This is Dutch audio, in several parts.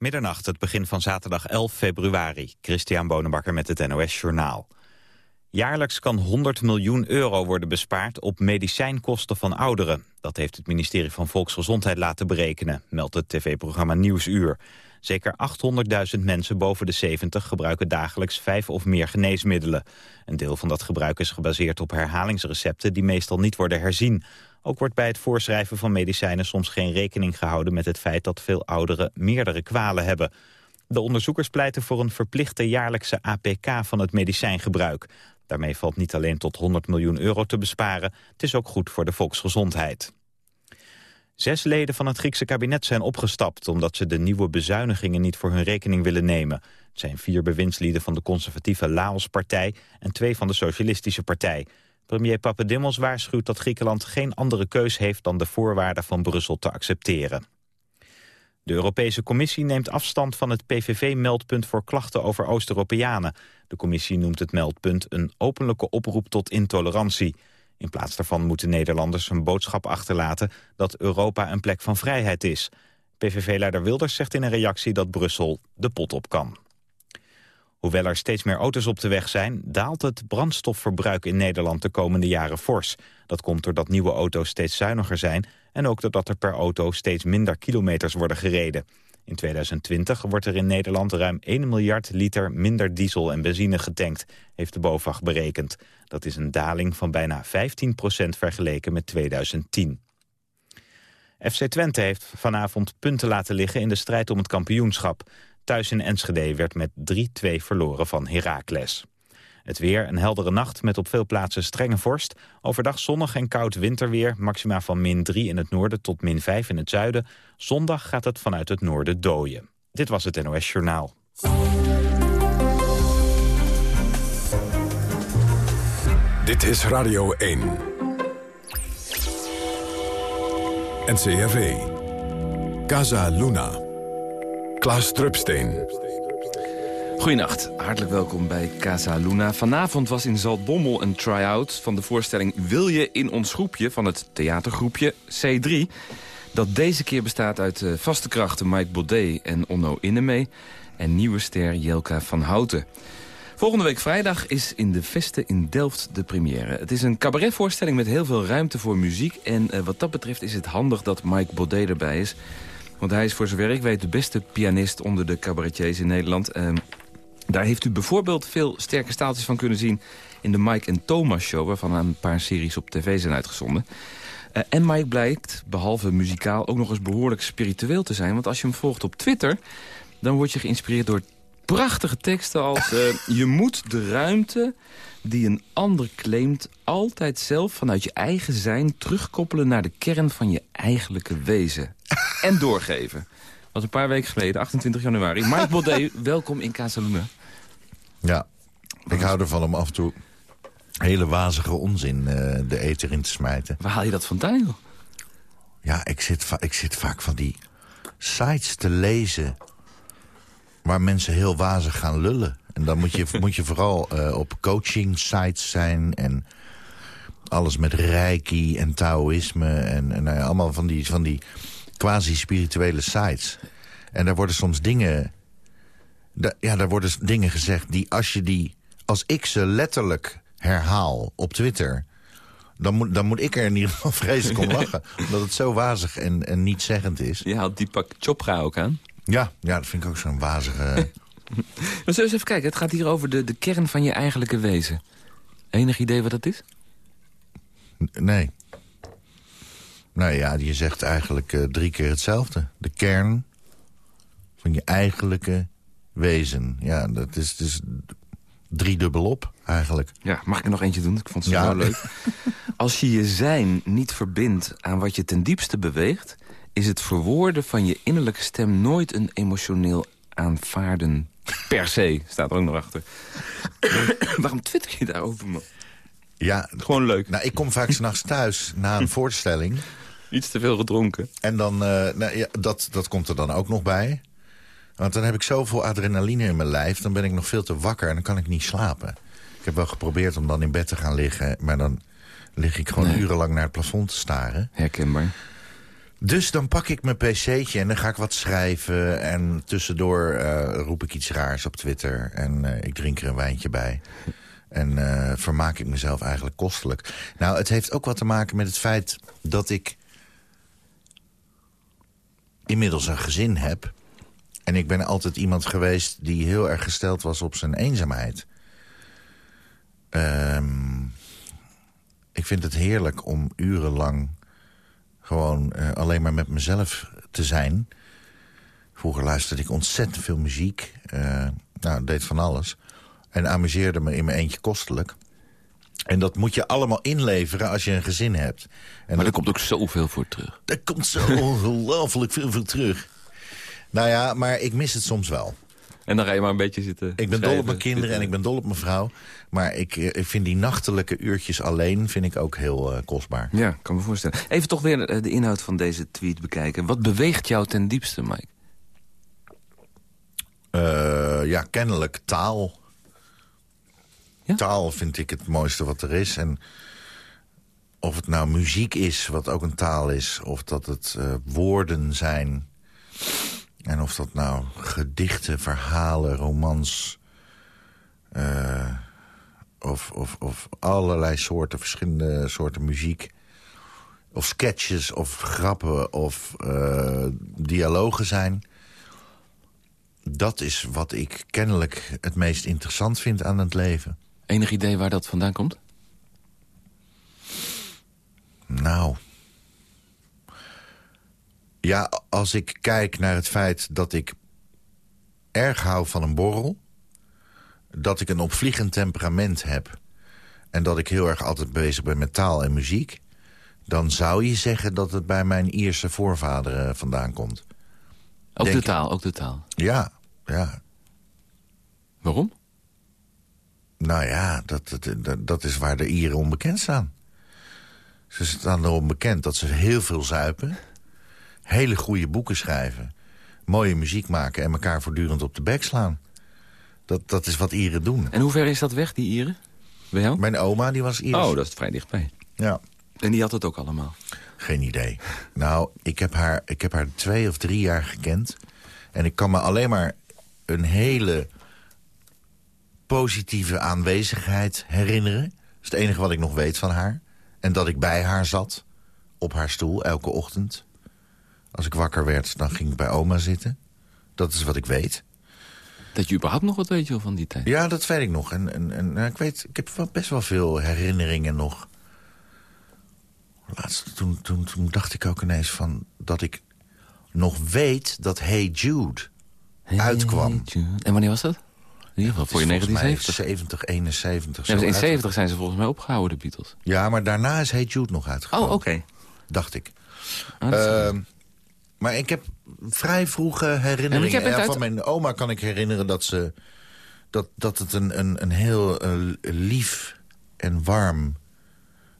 Middernacht, het begin van zaterdag 11 februari. Christian Bonenbakker met het NOS Journaal. Jaarlijks kan 100 miljoen euro worden bespaard op medicijnkosten van ouderen. Dat heeft het ministerie van Volksgezondheid laten berekenen, meldt het tv-programma Nieuwsuur. Zeker 800.000 mensen boven de 70 gebruiken dagelijks vijf of meer geneesmiddelen. Een deel van dat gebruik is gebaseerd op herhalingsrecepten die meestal niet worden herzien. Ook wordt bij het voorschrijven van medicijnen soms geen rekening gehouden met het feit dat veel ouderen meerdere kwalen hebben. De onderzoekers pleiten voor een verplichte jaarlijkse APK van het medicijngebruik. Daarmee valt niet alleen tot 100 miljoen euro te besparen, het is ook goed voor de volksgezondheid. Zes leden van het Griekse kabinet zijn opgestapt... omdat ze de nieuwe bezuinigingen niet voor hun rekening willen nemen. Het zijn vier bewindslieden van de conservatieve Laos-partij... en twee van de Socialistische Partij. Premier Papadimmos waarschuwt dat Griekenland geen andere keus heeft... dan de voorwaarden van Brussel te accepteren. De Europese Commissie neemt afstand van het PVV-meldpunt voor klachten over Oost-Europeanen. De commissie noemt het meldpunt een openlijke oproep tot intolerantie. In plaats daarvan moeten Nederlanders een boodschap achterlaten dat Europa een plek van vrijheid is. PVV-leider Wilders zegt in een reactie dat Brussel de pot op kan. Hoewel er steeds meer auto's op de weg zijn... daalt het brandstofverbruik in Nederland de komende jaren fors. Dat komt doordat nieuwe auto's steeds zuiniger zijn... en ook doordat er per auto steeds minder kilometers worden gereden. In 2020 wordt er in Nederland ruim 1 miljard liter minder diesel en benzine getankt, heeft de BOVAG berekend. Dat is een daling van bijna 15% vergeleken met 2010. FC Twente heeft vanavond punten laten liggen in de strijd om het kampioenschap. Thuis in Enschede werd met 3-2 verloren van Heracles. Het weer, een heldere nacht met op veel plaatsen strenge vorst. Overdag zonnig en koud winterweer, maxima van min 3 in het noorden tot min 5 in het zuiden. Zondag gaat het vanuit het noorden dooien. Dit was het NOS Journaal. Dit is Radio 1. NCRV. Casa Luna. Klaas Drupsteen. Goedenacht, hartelijk welkom bij Casa Luna. Vanavond was in Zaltbommel een try-out van de voorstelling Wil je in ons groepje van het theatergroepje C3. Dat deze keer bestaat uit uh, vaste krachten Mike Baudet en Onno Innemee en nieuwe ster Jelka van Houten. Volgende week vrijdag is in de Vesten in Delft de première. Het is een cabaretvoorstelling met heel veel ruimte voor muziek. En uh, wat dat betreft is het handig dat Mike Baudet erbij is. Want hij is voor zover ik weet de beste pianist onder de cabaretiers in Nederland. Uh, daar heeft u bijvoorbeeld veel sterke staaltjes van kunnen zien... in de Mike en Thomas Show, waarvan een paar series op tv zijn uitgezonden. Uh, en Mike blijkt, behalve muzikaal, ook nog eens behoorlijk spiritueel te zijn. Want als je hem volgt op Twitter, dan word je geïnspireerd door prachtige teksten als... Uh, je moet de ruimte die een ander claimt altijd zelf vanuit je eigen zijn... terugkoppelen naar de kern van je eigenlijke wezen. en doorgeven. Dat was een paar weken geleden, 28 januari. Mike Baudet, welkom in Casaluna. Ja, ik hou ervan om af en toe hele wazige onzin uh, de eter in te smijten. Waar haal je dat vandaan, joh? Ja, ik zit, ik zit vaak van die sites te lezen... waar mensen heel wazig gaan lullen. En dan moet je, moet je vooral uh, op coaching sites zijn... en alles met reiki en taoïsme... en, en uh, allemaal van die, van die quasi-spirituele sites. En daar worden soms dingen ja, daar worden dingen gezegd die als je die... als ik ze letterlijk herhaal op Twitter... Dan moet, dan moet ik er in ieder geval vreselijk om lachen. omdat het zo wazig en, en niet zeggend is. Je haalt die pak Chopra ook aan? Ja, ja, dat vind ik ook zo'n wazige... maar zullen we eens even kijken. Het gaat hier over de, de kern van je eigenlijke wezen. Enig idee wat dat is? Nee. Nou ja, je zegt eigenlijk uh, drie keer hetzelfde. De kern van je eigenlijke wezen. Ja, dat is dus driedubbel op eigenlijk. Ja, mag ik er nog eentje doen? Ik vond het zo leuk. Als je je zijn niet verbindt aan wat je ten diepste beweegt... is het verwoorden van je innerlijke stem nooit een emotioneel aanvaarden per se. Staat er ook nog achter. Waarom twitter je daarover, man? Ja, Gewoon leuk. Nou, ik kom vaak s'nachts thuis na een voorstelling. Iets te veel gedronken. En dan, uh, nou, ja, dat, dat komt er dan ook nog bij. Want dan heb ik zoveel adrenaline in mijn lijf. Dan ben ik nog veel te wakker en dan kan ik niet slapen. Ik heb wel geprobeerd om dan in bed te gaan liggen. Maar dan lig ik gewoon urenlang naar het plafond te staren. Herkenbaar. Dus dan pak ik mijn pc'tje en dan ga ik wat schrijven. En tussendoor eh, roep ik iets raars op Twitter. En eh, ik drink er een wijntje bij. En eh, vermaak ik mezelf eigenlijk kostelijk. Nou, het heeft ook wat te maken met het feit dat ik... inmiddels een gezin heb. En ik ben altijd iemand geweest die heel erg gesteld was op zijn eenzaamheid. Ehm, ik vind het heerlijk om urenlang gewoon uh, alleen maar met mezelf te zijn. Vroeger luisterde ik ontzettend veel muziek. Uh, nou, deed van alles. En amuseerde me in mijn eentje kostelijk. En dat moet je allemaal inleveren als je een gezin hebt. En maar er komt ook zoveel voor terug. Er komt zo ongelooflijk veel voor terug. Nou ja, maar ik mis het soms wel. En dan ga je maar een beetje zitten Ik ben dol op mijn kinderen en ik ben dol op mijn vrouw. Maar ik, ik vind die nachtelijke uurtjes alleen vind ik ook heel uh, kostbaar. Ja, kan me voorstellen. Even toch weer de inhoud van deze tweet bekijken. Wat beweegt jou ten diepste, Mike? Uh, ja, kennelijk taal. Ja? Taal vind ik het mooiste wat er is. En of het nou muziek is, wat ook een taal is... of dat het uh, woorden zijn... En of dat nou gedichten, verhalen, romans... Uh, of, of, of allerlei soorten, verschillende soorten muziek... of sketches, of grappen, of uh, dialogen zijn... dat is wat ik kennelijk het meest interessant vind aan het leven. Enig idee waar dat vandaan komt? Nou... Ja, als ik kijk naar het feit dat ik erg hou van een borrel... dat ik een opvliegend temperament heb... en dat ik heel erg altijd bezig ben met taal en muziek... dan zou je zeggen dat het bij mijn Ierse voorvaderen vandaan komt. Ook Denk de taal, ook de taal? Ja, ja. Waarom? Nou ja, dat, dat, dat is waar de Ieren onbekend staan. Ze staan erom bekend dat ze heel veel zuipen hele goede boeken schrijven... mooie muziek maken en elkaar voortdurend op de bek slaan. Dat, dat is wat Ieren doen. En hoe ver is dat weg, die Ieren? Bij jou? Mijn oma, die was Iers. Oh, dat is vrij dichtbij. Ja. En die had het ook allemaal? Geen idee. Nou, ik heb, haar, ik heb haar twee of drie jaar gekend. En ik kan me alleen maar een hele positieve aanwezigheid herinneren. Dat is het enige wat ik nog weet van haar. En dat ik bij haar zat, op haar stoel, elke ochtend. Als ik wakker werd, dan ging ik bij oma zitten. Dat is wat ik weet. Dat je überhaupt nog wat weet je van die tijd? Ja, dat weet ik nog. En, en, en nou, ik, weet, ik heb wel best wel veel herinneringen nog. Laatst, toen, toen, toen dacht ik ook ineens van dat ik nog weet dat Hey Jude uitkwam. Jude. En wanneer was dat? In ieder geval voor je 1970. 70, 71. Ja, dus in 70 zijn ze volgens mij opgehouden, de Beatles. Ja, maar daarna is Hey Jude nog uitgekomen. Oh, oké. Okay. Dacht ik. Uh, maar ik heb vrij vroege herinneringen. Ja, van mijn oma kan ik herinneren dat, ze, dat, dat het een, een, een heel uh, lief en warm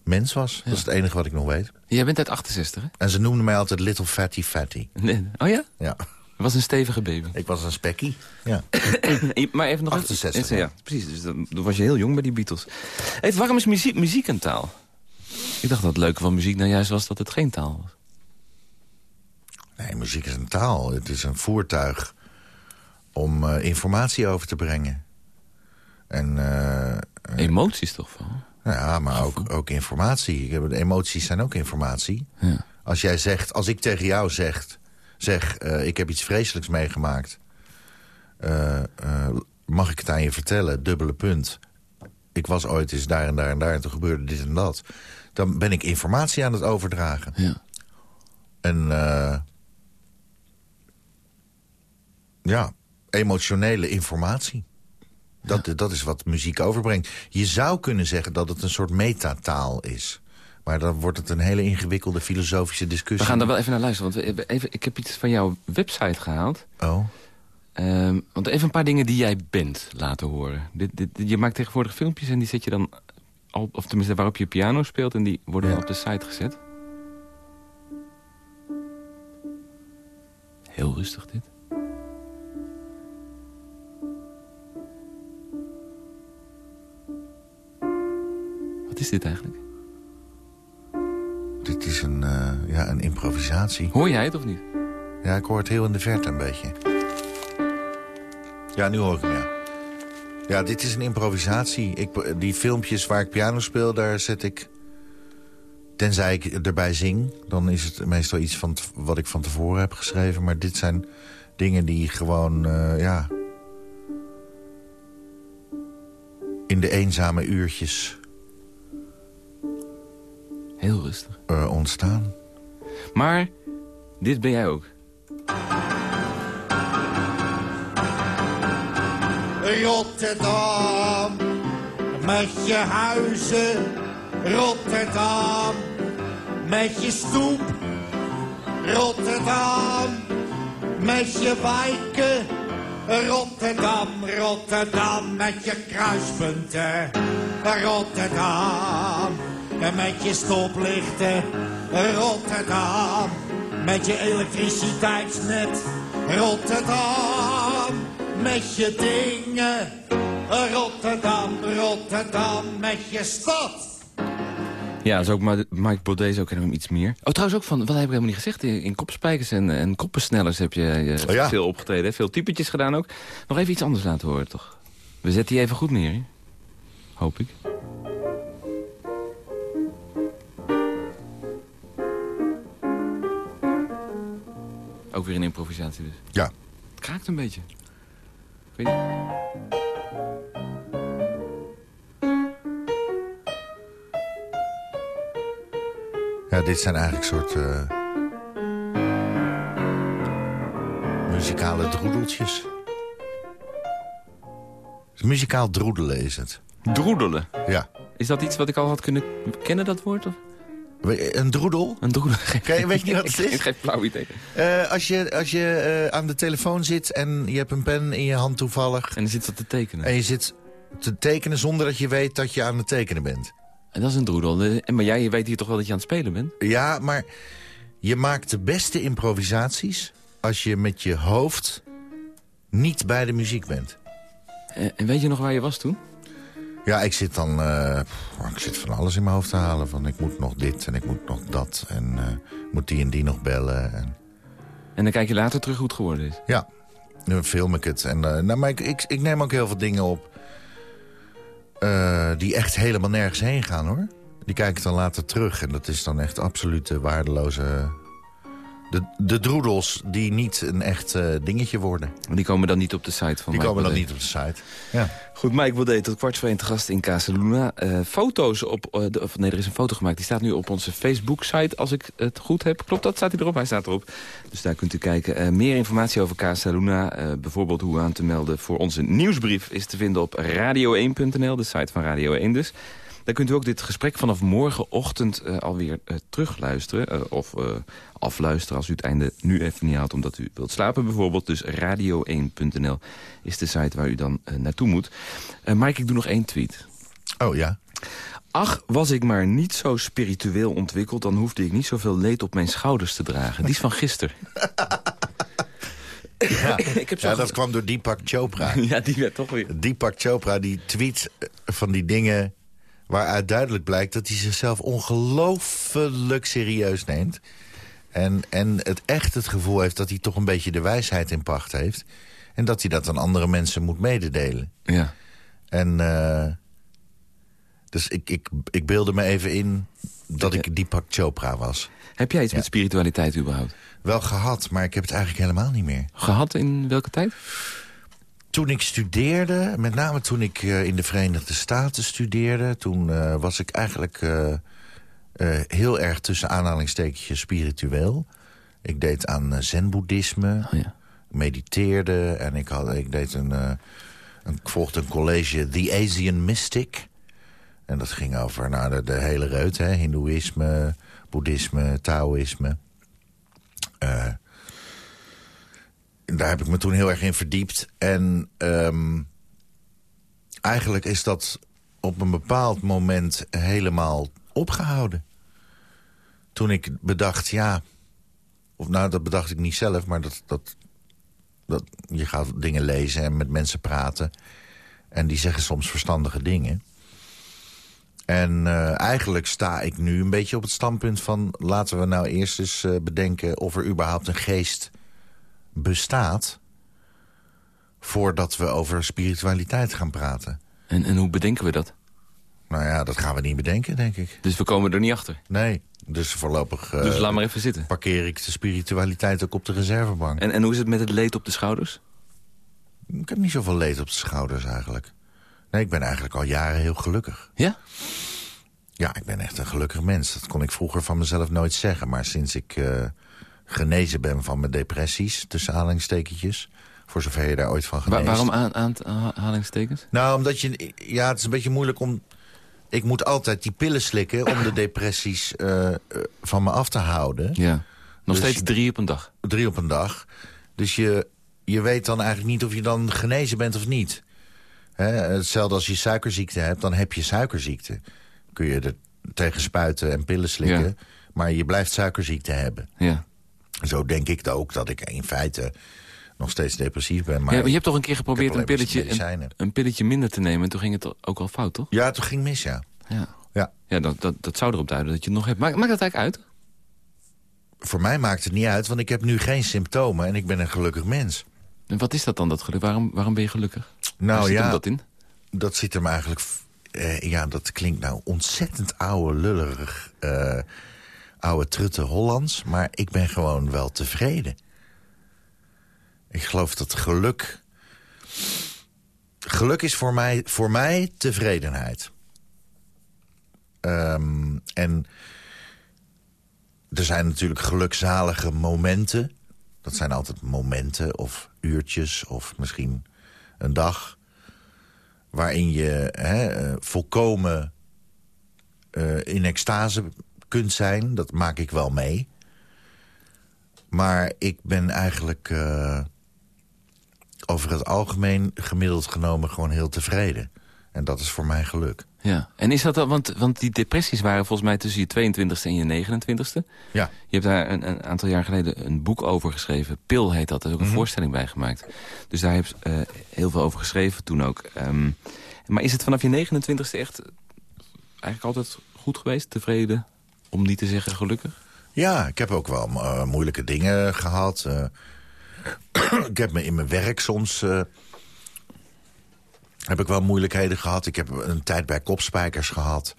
mens was. Ja. Dat is het enige wat ik nog weet. Jij bent uit 68, hè? En ze noemden mij altijd Little Fatty Fatty. Nee. Oh ja? Ja. was een stevige baby. Ik was een spekkie, ja. maar even nog 68, een, ja. Precies, dus dan, was je heel jong bij die Beatles. Even, waarom is muziek, muziek een taal? Ik dacht dat het leuke van muziek nou juist was dat het geen taal was. Nee, muziek is een taal. Het is een voertuig om uh, informatie over te brengen. En, uh, Emoties toch van? Ja, maar ook, ook informatie. Emoties zijn ook informatie. Ja. Als jij zegt, als ik tegen jou zeg, zeg uh, ik heb iets vreselijks meegemaakt. mag ik het aan je vertellen? Dubbele punt. Ik was ooit eens daar en daar en daar en toen gebeurde dit en dat. Dan ben ik informatie aan het overdragen. Ja. En ja, emotionele informatie. Dat, dat is wat muziek overbrengt. Je zou kunnen zeggen dat het een soort metataal is. Maar dan wordt het een hele ingewikkelde filosofische discussie. We gaan daar wel even naar luisteren. Want even, ik heb iets van jouw website gehaald. Oh. Um, want even een paar dingen die jij bent laten horen. Dit, dit, je maakt tegenwoordig filmpjes en die zet je dan... Op, of tenminste waarop je piano speelt en die worden ja. op de site gezet. Heel rustig dit. Is dit eigenlijk? Dit is een, uh, ja, een improvisatie. Hoor jij het of niet? Ja, ik hoor het heel in de verte een beetje. Ja, nu hoor ik hem, ja. Ja, dit is een improvisatie. Ik, die filmpjes waar ik piano speel, daar zet ik... Tenzij ik erbij zing, dan is het meestal iets van wat ik van tevoren heb geschreven. Maar dit zijn dingen die gewoon, eh, ja... in de eenzame uurtjes Heel rustig. eh, ontstaan. Maar dit ben jij ook. Rotterdam, met je huizen. Rotterdam, met je stoep. Rotterdam, met je wijken. Rotterdam, Rotterdam, met je kruispunten. Rotterdam, met je stoplichten. Rotterdam, met je elektriciteitsnet. Rotterdam, met je dingen. Rotterdam, Rotterdam, met je stad. Ja, dat is ook Mike Baudet is ook helemaal iets meer. Oh, trouwens ook van, wat heb ik helemaal niet gezegd. In, in kopspijkers en, en koppensnellers heb je eh, Oh ja. veel opgetreden. hè? Veel typetjes gedaan ook. Nog even iets anders laten horen, toch? We zetten die even goed neer, hè? Hoop ik. Ook weer een improvisatie dus. Ja. Het kraakt een beetje. Ik weet niet. Ja, dit zijn eigenlijk soort... eh, muzikale droedeltjes. Muzikaal droedelen is het. Droedelen. Ja. Is dat iets wat ik al had kunnen kennen, dat woord? Of? Een droedel? Een droedel. Je- weet je niet wat het Ik is? geen flauw idee. Eh, als je, als je eh, aan de telefoon zit en je hebt een pen in je hand toevallig... En dan zit ze te tekenen. en je zit te tekenen zonder dat je weet dat je aan het tekenen bent. En dat is een droedel. En Maar jij weet hier toch wel dat je aan het spelen bent? Ja, maar je maakt de beste improvisaties... als je met je hoofd niet bij de muziek bent. Eh, En weet je nog waar je was toen? Ja, ik zit dan... eh, ik zit van alles in mijn hoofd te halen. Van ik moet nog dit en ik moet nog dat. En eh, moet die en die nog bellen. En, En dan kijk je later terug hoe het geworden is. ja, nu film ik het. En, eh, nou, maar ik, ik, ik neem ook heel veel dingen op... die echt helemaal nergens heen gaan, hoor. Die kijk ik dan later terug. En dat is dan echt absoluut eh, waardeloze... De, de droedels die niet een echt eh, dingetje worden. Die komen dan niet op de site van Die Mike komen dan niet op de site. Ja. Goed, Mike Baudet tot kwart voor één te gast in Casaluna. Eh foto's op... eh, de, of nee, er is een foto gemaakt. Die staat nu op onze Facebook-site, als ik het goed heb. Klopt dat? Staat hij erop? Hij staat erop. Dus daar kunt u kijken. Meer informatie over Casaluna, bijvoorbeeld hoe aan te melden voor onze nieuwsbrief... is te vinden op radio1.nl, de site van Radio 1 dus. Daar kunt u ook dit gesprek vanaf morgenochtend eh, alweer eh, terugluisteren. eh, of afluisteren als u het einde nu even niet haalt omdat u wilt slapen bijvoorbeeld. Dus radio1.nl is de site waar u dan naartoe moet. Mike, ik doe nog één tweet. Oh ja? Ach, was ik maar niet zo spiritueel ontwikkeld... dan hoefde ik niet zoveel leed op mijn schouders te dragen. Die is van gisteren. Ja, ik heb zo ja dat kwam door Deepak Chopra. Ja, die werd toch weer... Deepak Chopra die tweet van die dingen waaruit duidelijk blijkt... dat hij zichzelf ongelooflijk serieus neemt. En, en het echt het gevoel heeft dat hij toch een beetje de wijsheid in pacht heeft. En dat hij dat aan andere mensen moet mededelen. Ja. En eh, dus ik, ik, ik beelde me even in dat ik Deepak Chopra was. Heb jij iets Ja. met spiritualiteit überhaupt? Wel gehad, maar ik heb het eigenlijk helemaal niet meer. Gehad in welke tijd? Toen ik studeerde, met name toen ik eh, in de Verenigde Staten studeerde... toen eh, was ik eigenlijk eh, heel erg tussen aanhalingstekentjes spiritueel. Ik deed aan zen-boeddhisme, Oh ja. mediteerde... en ik, had, ik, deed een, volgde een college The Asian Mystic... En dat ging over nou, de, de hele reut, hè. Hindoeïsme, boeddhisme, taoïsme. Daar heb ik me toen heel erg in verdiept. En ehm, eigenlijk is dat op een bepaald moment helemaal opgehouden. Toen ik bedacht, ja... Of nou, dat bedacht ik niet zelf, maar dat, dat, dat... Je gaat dingen lezen en met mensen praten. En die zeggen soms verstandige dingen. En eh, eigenlijk sta ik nu een beetje op het standpunt van... laten we nou eerst eens eh, bedenken of er überhaupt een geest bestaat... voordat we over spiritualiteit gaan praten. En, en hoe bedenken we dat? Nou ja, dat gaan we niet bedenken, denk ik. Dus we komen er niet achter. Nee, dus voorlopig eh, dus laat maar even zitten. parkeer ik de spiritualiteit ook op de reservebank. En, en hoe is het met het leed op de schouders? Ik heb niet zoveel leed op de schouders eigenlijk. Nee, ik ben eigenlijk al jaren heel gelukkig. Ja? Ja, ik ben echt een gelukkig mens. Dat kon ik vroeger van mezelf nooit zeggen. Maar sinds ik eh, genezen ben van mijn depressies, tussen aanhalingstekentjes... voor zover je daar ooit van Wa- geneest. waarom aan, aan, aanhalingstekens? Nou, omdat je... Ja, het is een beetje moeilijk om... Ik moet altijd die pillen slikken om de depressies eh, eh, van me af te houden. Ja. Nog Dus- steeds drie op een dag. Drie op een dag. Dus je, je weet dan eigenlijk niet of je dan genezen bent of niet. Hè, hetzelfde als je suikerziekte hebt, dan heb je suikerziekte. Kun je er tegen spuiten en pillen slikken. Ja. Maar je blijft suikerziekte hebben. Ja. Zo denk ik het ook dat ik in feite nog steeds depressief ben. Maar ja, maar je hebt toch een keer geprobeerd een pilletje, een, pilletje minder te nemen... en toen ging het ook al fout, toch? Ja, toen ging mis, ja. Ja. ja. Ja, dat, dat, dat zou erop duiden dat je het nog hebt. Maakt, maakt dat eigenlijk uit? Voor mij maakt het niet uit, want ik heb nu geen symptomen... en ik ben een gelukkig mens. En wat is dat dan, dat geluk? Waarom, waarom ben je gelukkig? Nou zit hem ja, dat in? dat zit hem eigenlijk... eh, ja, dat klinkt nou ontzettend oude, lullerig... eh, oude trutte Hollands. Maar ik ben gewoon wel tevreden. Ik geloof dat geluk... Geluk is voor mij, voor mij tevredenheid. Ehm, en er zijn natuurlijk gelukzalige momenten. Dat zijn altijd momenten of uurtjes of misschien een dag... waarin je hè, eh, volkomen eh, in extase kunt zijn. Dat maak ik wel mee. Maar ik ben eigenlijk eh, over het algemeen gemiddeld genomen gewoon heel tevreden. En dat is voor mij geluk. Ja. En is dat dan, want, want die depressies waren volgens mij tussen je 22e en je 29e. Ja. Je hebt daar een, een aantal jaar geleden een boek over geschreven. Pil heet dat, er is ook een voorstelling bij gemaakt. Dus daar heb je eh, heel veel over geschreven toen ook. Ehm, maar is het vanaf je 29e echt eigenlijk altijd goed geweest? Tevreden, om niet te zeggen gelukkig? Ja, ik heb ook wel eh, moeilijke dingen gehad. eh. ik heb me in mijn werk soms... eh, heb ik wel moeilijkheden gehad. Ik heb een tijd bij Kopspijkers gehad...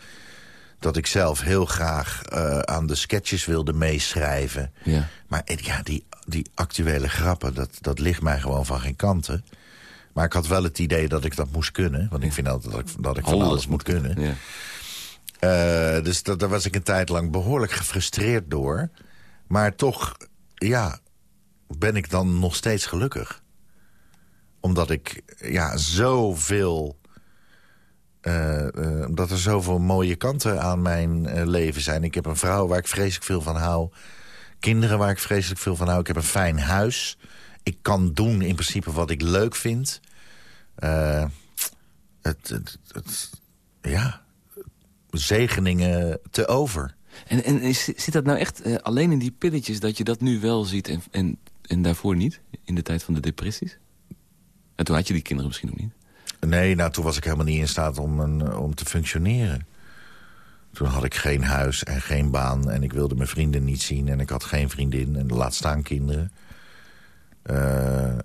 dat ik zelf heel graag aan de sketches wilde meeschrijven. Ja. Maar ja, die, die actuele grappen, dat, dat ligt mij gewoon van geen kanten. Maar ik had wel het idee dat ik dat moest kunnen. Want ik vind altijd dat ik, dat ik van alles moet kunnen. Ja. Eh, dus dat, daar was ik een tijd lang behoorlijk gefrustreerd door. Maar toch, ja, ben ik dan nog steeds gelukkig. Omdat ik, ja, zoveel... eh eh, omdat er zoveel mooie kanten aan mijn leven zijn. Ik heb een vrouw waar ik vreselijk veel van hou. Kinderen waar ik vreselijk veel van hou. Ik heb een fijn huis. Ik kan doen in principe wat ik leuk vind. Het, het, het- ja, zegeningen te over. En, en is, zit dat nou echt eh, alleen in die pilletjes dat je dat nu wel ziet en, en, en daarvoor niet? In de tijd van de depressies? En toen had je die kinderen misschien nog niet. Nee, nou, toen was ik helemaal niet in staat om, een, om te functioneren. Toen had ik geen huis en geen baan en ik wilde mijn vrienden niet zien... en ik had geen vriendin en laat staan kinderen. Eh,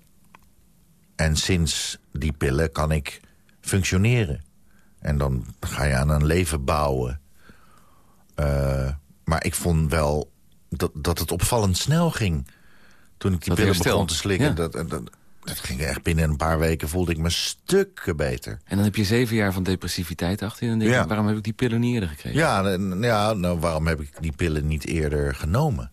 en sinds die pillen kan ik functioneren. En dan ga je aan een leven bouwen. Eh, maar ik vond wel dat, dat het opvallend snel ging. Toen ik die Dat pillen herstel, begon te slikken. ja. Dat, dat, dat ging echt binnen een paar weken voelde ik me stukken beter. En dan heb je zeven jaar van depressiviteit achter je. En dan denk je, Ja. waarom heb ik die pillen niet eerder gekregen? Ja, ja nou, waarom heb ik die pillen niet eerder genomen?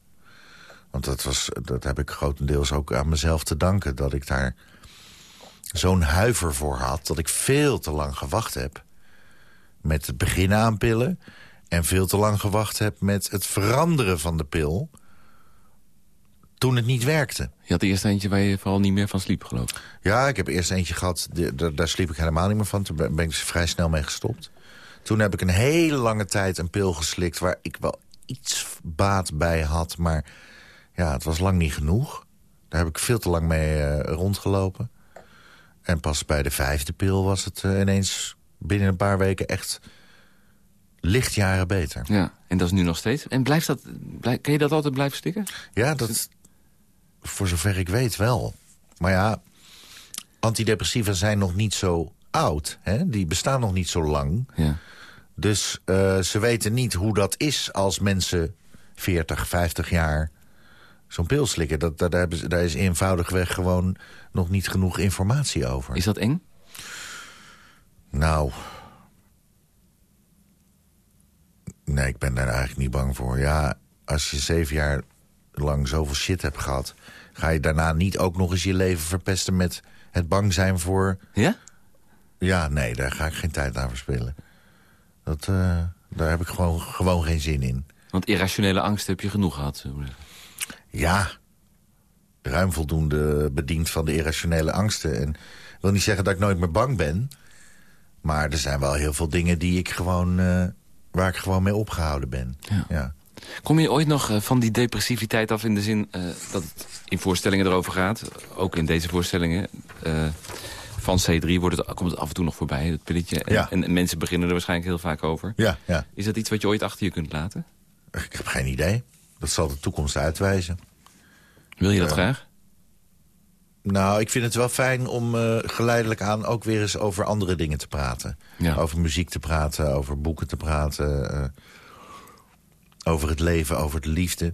Want dat, was, dat heb ik grotendeels ook aan mezelf te danken. Dat ik daar zo'n huiver voor had. Dat ik veel te lang gewacht heb met het beginnen aan pillen. En veel te lang gewacht heb met het veranderen van de pil. Toen het niet werkte. Je had de eerste eentje waar je vooral niet meer van sliep, geloof ik. Ja, ik heb eerst eentje gehad, daar sliep ik helemaal niet meer van. Toen ben ik vrij snel mee gestopt. Toen heb ik een hele lange tijd een pil geslikt... waar ik wel iets baat bij had, maar ja, het was lang niet genoeg. Daar heb ik veel te lang mee eh, rondgelopen. En pas bij de vijfde pil was het eh, ineens binnen een paar weken echt lichtjaren beter. Ja, en dat is nu nog steeds. En blijft dat, blijf, kan je dat altijd blijven stikken? Ja, dat, voor zover ik weet wel. Maar ja, antidepressiva zijn nog niet zo oud. Hè? Die bestaan nog niet zo lang. Ja. Dus uh, ze weten niet hoe dat is als mensen 40, 50 jaar zo'n pil slikken. Dat, dat, daar, daar is eenvoudigweg gewoon nog niet genoeg informatie over. Is dat eng? Nou... Nee, ik ben daar eigenlijk niet bang voor. Ja, als je zeven jaar lang zoveel shit hebt gehad... ga je daarna niet ook nog eens je leven verpesten met het bang zijn voor... Ja? Ja, nee, daar ga ik geen tijd aan verspillen. Dat, uh, daar heb ik gewoon, gewoon geen zin in. Want irrationele angst heb je genoeg gehad? Ja, ruim voldoende bediend van de irrationele angsten. En ik wil niet zeggen dat ik nooit meer bang ben... maar er zijn wel heel veel dingen die ik gewoon, uh, waar ik gewoon mee opgehouden ben. Ja. ja. Kom je ooit nog uh, van die depressiviteit af in de zin uh, dat het in voorstellingen erover gaat? Ook in deze voorstellingen. van C3 wordt het, komt het af en toe nog voorbij, dat pilletje. En, Ja. en, en mensen beginnen er waarschijnlijk heel vaak over. Ja, ja. Is dat iets wat je ooit achter je kunt laten? Ik heb geen idee. Dat zal de toekomst uitwijzen. Wil je dat graag? Nou, ik vind het wel fijn om eh, geleidelijk aan ook weer eens over andere dingen te praten. Ja. Over muziek te praten, over boeken te praten. eh, over het leven, over de liefde.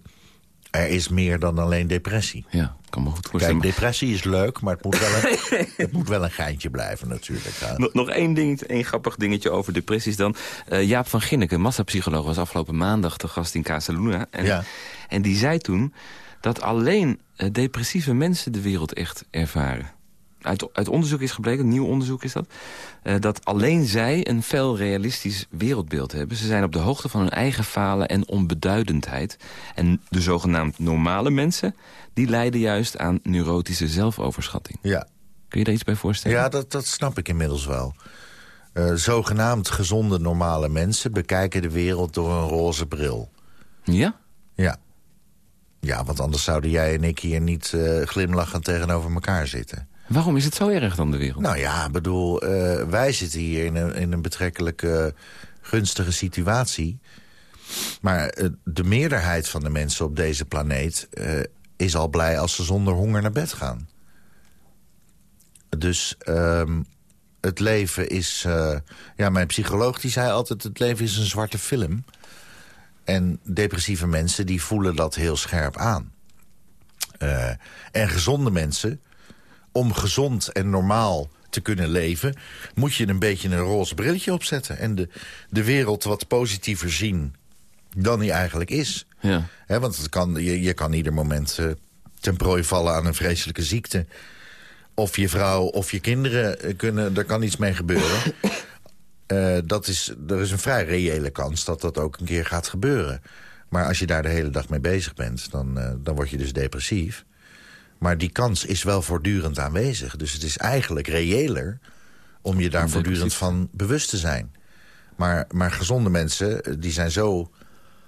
Er is meer dan alleen depressie. Ja, kan me goed Kijk, voorstellen. depressie is leuk, maar het moet wel een, het moet wel een geintje blijven natuurlijk. Nog, nog één, ding, één grappig dingetje over depressies dan. Eh, Jaap van Ginneke, massapsycholoog, was afgelopen maandag te gast in Casa Luna. En, Ja. en die zei toen dat alleen eh, depressieve mensen de wereld echt ervaren. Uit, uit onderzoek is gebleken, nieuw onderzoek is dat... eh, dat alleen zij een fel realistisch wereldbeeld hebben. Ze zijn op de hoogte van hun eigen falen en onbeduidendheid. En de zogenaamd normale mensen... die lijden juist aan neurotische zelfoverschatting. Ja, Kun je daar iets bij voorstellen? ja dat, dat snap ik inmiddels wel. Eh, zogenaamd gezonde normale mensen bekijken de wereld door een roze bril. Ja? Ja. Ja, want anders zouden jij en ik hier niet eh, glimlachend tegenover elkaar zitten. Waarom is het zo erg dan de wereld? Nou ja, ik bedoel, eh, wij zitten hier in een, in een betrekkelijk gunstige situatie. Maar eh, de meerderheid van de mensen op deze planeet... is al blij als ze zonder honger naar bed gaan. Dus ehm, het leven is... ja, mijn psycholoog die zei altijd... het leven is een zwarte film. En depressieve mensen die voelen dat heel scherp aan. Eh, en gezonde mensen om gezond en normaal te kunnen leven... moet je een beetje een roze brilletje opzetten... en de, de wereld wat positiever zien dan die eigenlijk is. Ja. Want het kan, je, je kan ieder moment eh, ten prooi vallen aan een vreselijke ziekte. Of je vrouw of je kinderen eh, kunnen... er kan iets mee gebeuren. Eh, dat is, er is een vrij reële kans dat dat ook een keer gaat gebeuren. Maar als je daar de hele dag mee bezig bent... dan, eh, dan word je dus depressief. Maar die kans is wel voortdurend aanwezig. Dus het is eigenlijk reëler om je daar Om voortdurend van bewust te zijn. Maar, maar gezonde mensen, eh, die zijn zo...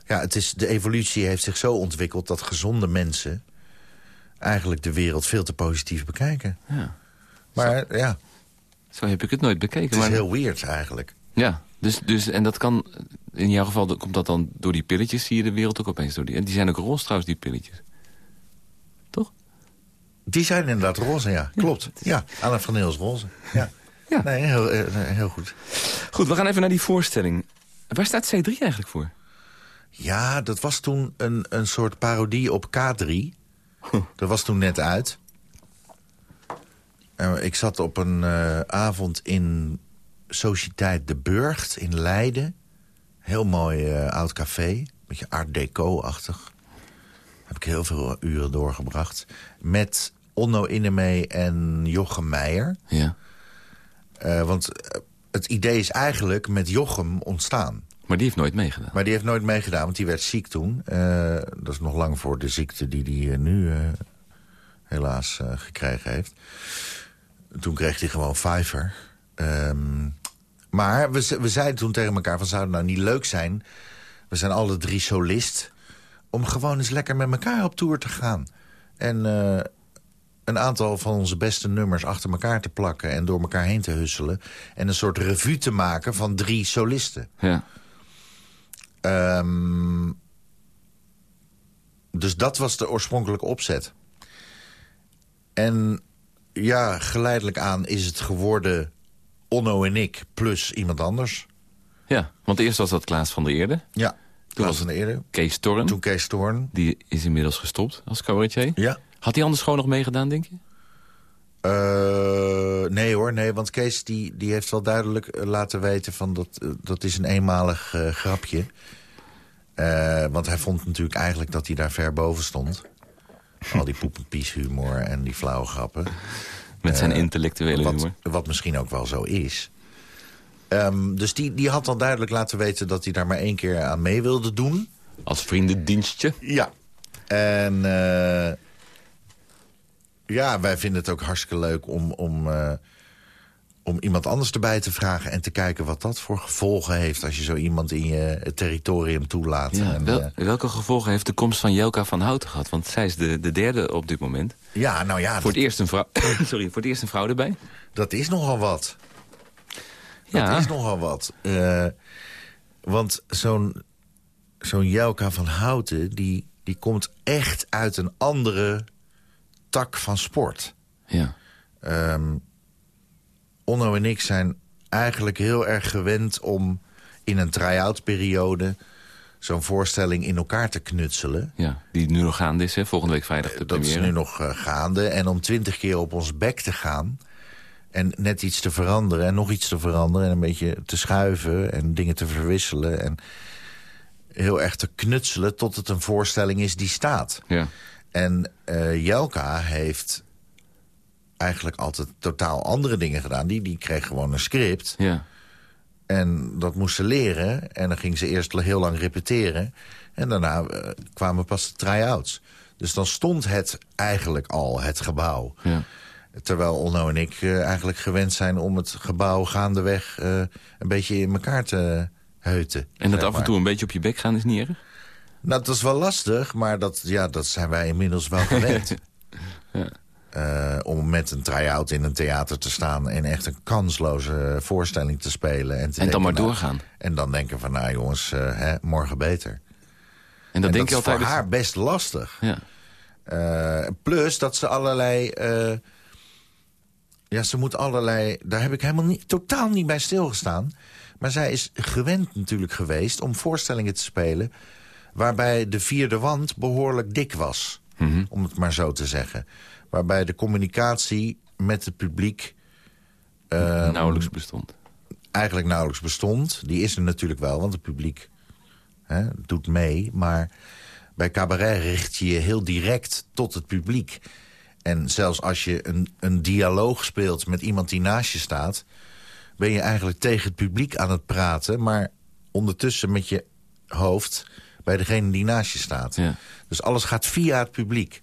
Ja, het is, de evolutie heeft zich zo ontwikkeld dat gezonde mensen... eigenlijk de wereld veel te positief bekijken. ja. Maar ja, Zo heb ik het nooit bekeken. het is maar... heel weird eigenlijk. Ja, dus, dus, en dat kan... In jouw geval komt dat dan door die pilletjes, zie je de wereld ook opeens door die... En die zijn ook roze trouwens, die pilletjes. Toch? Die zijn inderdaad roze, ja. Klopt. Ja, Anna van Niels roze. Ja. Ja. Nee, heel, eh, heel goed. Goed, we gaan even naar die voorstelling. Waar staat C3 eigenlijk voor? Ja, dat was toen een, een soort parodie op K3. Dat was toen net uit. En ik zat op een eh, avond in Sociëteit de Burgt in Leiden. Heel mooi eh, oud café. Beetje art deco-achtig. Heb ik heel veel uren doorgebracht. Met Onno Innemee en Jochem Meijer. Ja. Eh, want het idee is eigenlijk met Jochem ontstaan. Maar die heeft nooit meegedaan. Maar die heeft nooit meegedaan, want die werd ziek toen. Dat is nog lang voor de ziekte die hij nu helaas gekregen heeft. Toen kreeg hij gewoon vijver. Ehm, maar we, we zeiden toen tegen elkaar van zou het nou niet leuk zijn... we zijn alle drie solist... om gewoon eens lekker met elkaar op tour te gaan. En eh, een aantal van onze beste nummers achter elkaar te plakken... en door elkaar heen te husselen. En een soort revue te maken van drie solisten. Ja. Ehm, dus dat was de oorspronkelijke opzet. En ja, geleidelijk aan is het geworden Onno en ik plus iemand anders. Ja, want eerst was dat Klaas van der Eerde. Ja, Klaas was van de Eerde. Kees Torren, Toen Kees Toorn. die is inmiddels gestopt als cabaretier. Ja. Had hij anders gewoon nog meegedaan, denk je? Eh, nee hoor, nee, want Kees die, die heeft wel duidelijk eh, laten weten... van dat, eh, dat is een eenmalig grapje. Want hij vond natuurlijk eigenlijk dat hij daar ver boven stond. Al die poepenpies humor en die flauwe grappen. Met zijn Eh, intellectuele wat, humor. wat misschien ook wel zo is. Ehm, dus die, die had al duidelijk laten weten dat hij daar maar één keer aan mee wilde doen. Als vriendendienstje. Ja. En eh, ja, wij vinden het ook hartstikke leuk om, om, eh, om iemand anders erbij te vragen... en te kijken wat dat voor gevolgen heeft als je zo iemand in je territorium toelaat. Ja, En, wel- eh, welke gevolgen heeft de komst van Jelka van Houten gehad? Want zij is de, de derde op dit moment. ja, nou ja, Voor dat, het, eerst een vrouw, sorry, voor het eerst een vrouw erbij. dat is nogal wat. Dat Ja, is nogal wat. Eh, want zo'n zo'n Jelka van Houten... Die, die komt echt uit een andere tak van sport. ja. Ehm, Onno en ik zijn eigenlijk heel erg gewend om in een try-out periode... zo'n voorstelling in elkaar te knutselen. ja, die nu nog gaande is, hè? volgende week vrijdag de Eh, Dat is première. nu nog eh, gaande. En om twintig keer op ons bek te gaan... en net iets te veranderen en nog iets te veranderen... en een beetje te schuiven en dingen te verwisselen... en heel erg te knutselen tot het een voorstelling is die staat. Ja. En eh, Jelka heeft eigenlijk altijd totaal andere dingen gedaan. Die, die kreeg gewoon een script. Ja. En dat moest ze leren. En dan ging ze eerst heel lang repeteren. En daarna eh, kwamen pas de try-outs. Dus dan stond het eigenlijk al, het gebouw. Ja. Terwijl Onno en ik eh, eigenlijk gewend zijn om het gebouw gaandeweg... eh, een beetje in elkaar te heuten. En dat af en toe een beetje op je bek gaan is niet erg? Nou, dat is wel lastig, maar dat, ja, dat zijn wij inmiddels wel gewend. Ja. Eh, om met een try-out in een theater te staan... en echt een kansloze voorstelling te spelen. En, te En dan maar nou, doorgaan. En dan denken van, nou jongens, eh, hè, morgen beter. En dat en denk je dat is altijd... voor haar best lastig. Ja. Eh, plus dat ze allerlei... ja, ze moet allerlei... Daar heb ik helemaal niet, totaal niet bij stilgestaan. Maar zij is gewend natuurlijk geweest om voorstellingen te spelen... waarbij de vierde wand behoorlijk dik was. Mhm. Om het maar zo te zeggen. Waarbij de communicatie met het publiek... ehm, nauwelijks bestond. eigenlijk nauwelijks bestond. Die is er natuurlijk wel, want het publiek hè, doet mee. Maar bij cabaret richt je je heel direct tot het publiek. En zelfs als je een, een dialoog speelt met iemand die naast je staat... ben je eigenlijk tegen het publiek aan het praten... maar ondertussen met je hoofd bij degene die naast je staat. Ja. Dus alles gaat via het publiek.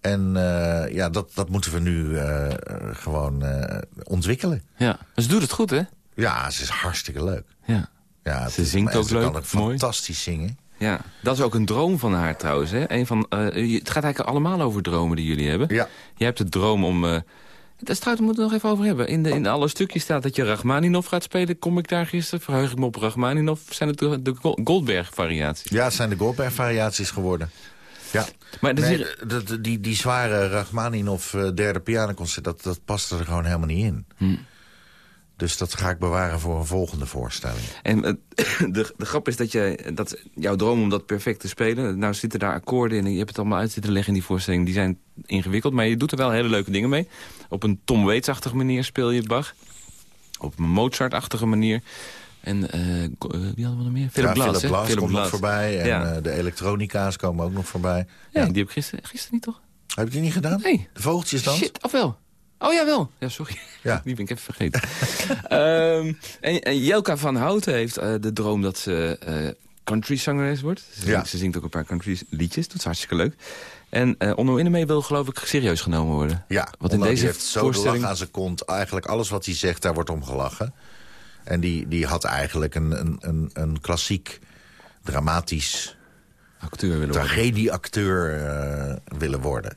En eh, ja, dat, dat moeten we nu eh, gewoon eh, ontwikkelen. Ja. Maar ze doet het goed, hè? Ja, ze is hartstikke leuk. Ja. Ja, Ze zingt ook ze leuk, kan ook mooi. fantastisch zingen. Ja, dat is ook een droom van haar trouwens. Hè? Een van, het gaat eigenlijk allemaal over dromen die jullie hebben. Ja. Je hebt de droom om... is trouwens, moeten we het nog even over hebben. In, de, in alle stukjes staat dat je Rachmaninov gaat spelen. Kom ik daar gisteren? Verheug ik me op Rachmaninov? Zijn het de, de Go- Goldberg-variaties? Ja, het zijn de Goldberg-variaties geworden. Ja. Maar Nee, hier- die, die zware Rachmaninov eh, derde pianoconcert, dat, dat paste er gewoon helemaal niet in. Hm. Dus dat ga ik bewaren voor een volgende voorstelling. En eh, de, de grap is dat, je, dat jouw droom om dat perfect te spelen... nou zitten daar akkoorden in en je hebt het allemaal uit zitten leggen in die voorstelling. Die zijn ingewikkeld, maar je doet er wel hele leuke dingen mee. Op een Tom Waits-achtige manier speel je Bach. Op een Mozart-achtige manier. En eh, eh, wie hadden we nog meer? Philip ja, Glass, Philip hè? Glass Philip komt nog voorbij. En Ja. eh, de elektronica's komen ook nog voorbij. Ja, die heb ik gisteren, gisteren niet, toch? Heb je die niet gedaan? Nee. De vogeltjesdans? Shit, of wel? Oh ja, wel. Ja, sorry. Ja. Die ben ik even vergeten. Ehm, en, en Jelka van Houten heeft de droom dat ze eh country zangeres wordt. Ze, Ja. zingt, ze zingt ook een paar country liedjes. Dat is hartstikke leuk. En eh Onno Innemee wil geloof ik serieus genomen worden. Ja, Want in deze heeft zo de voorstelling... lach aan zijn kont. Eigenlijk alles wat hij zegt, daar wordt om gelachen. En die, die had eigenlijk een, een, een, een klassiek, dramatisch acteur willen worden. tragedieacteur eh, willen worden.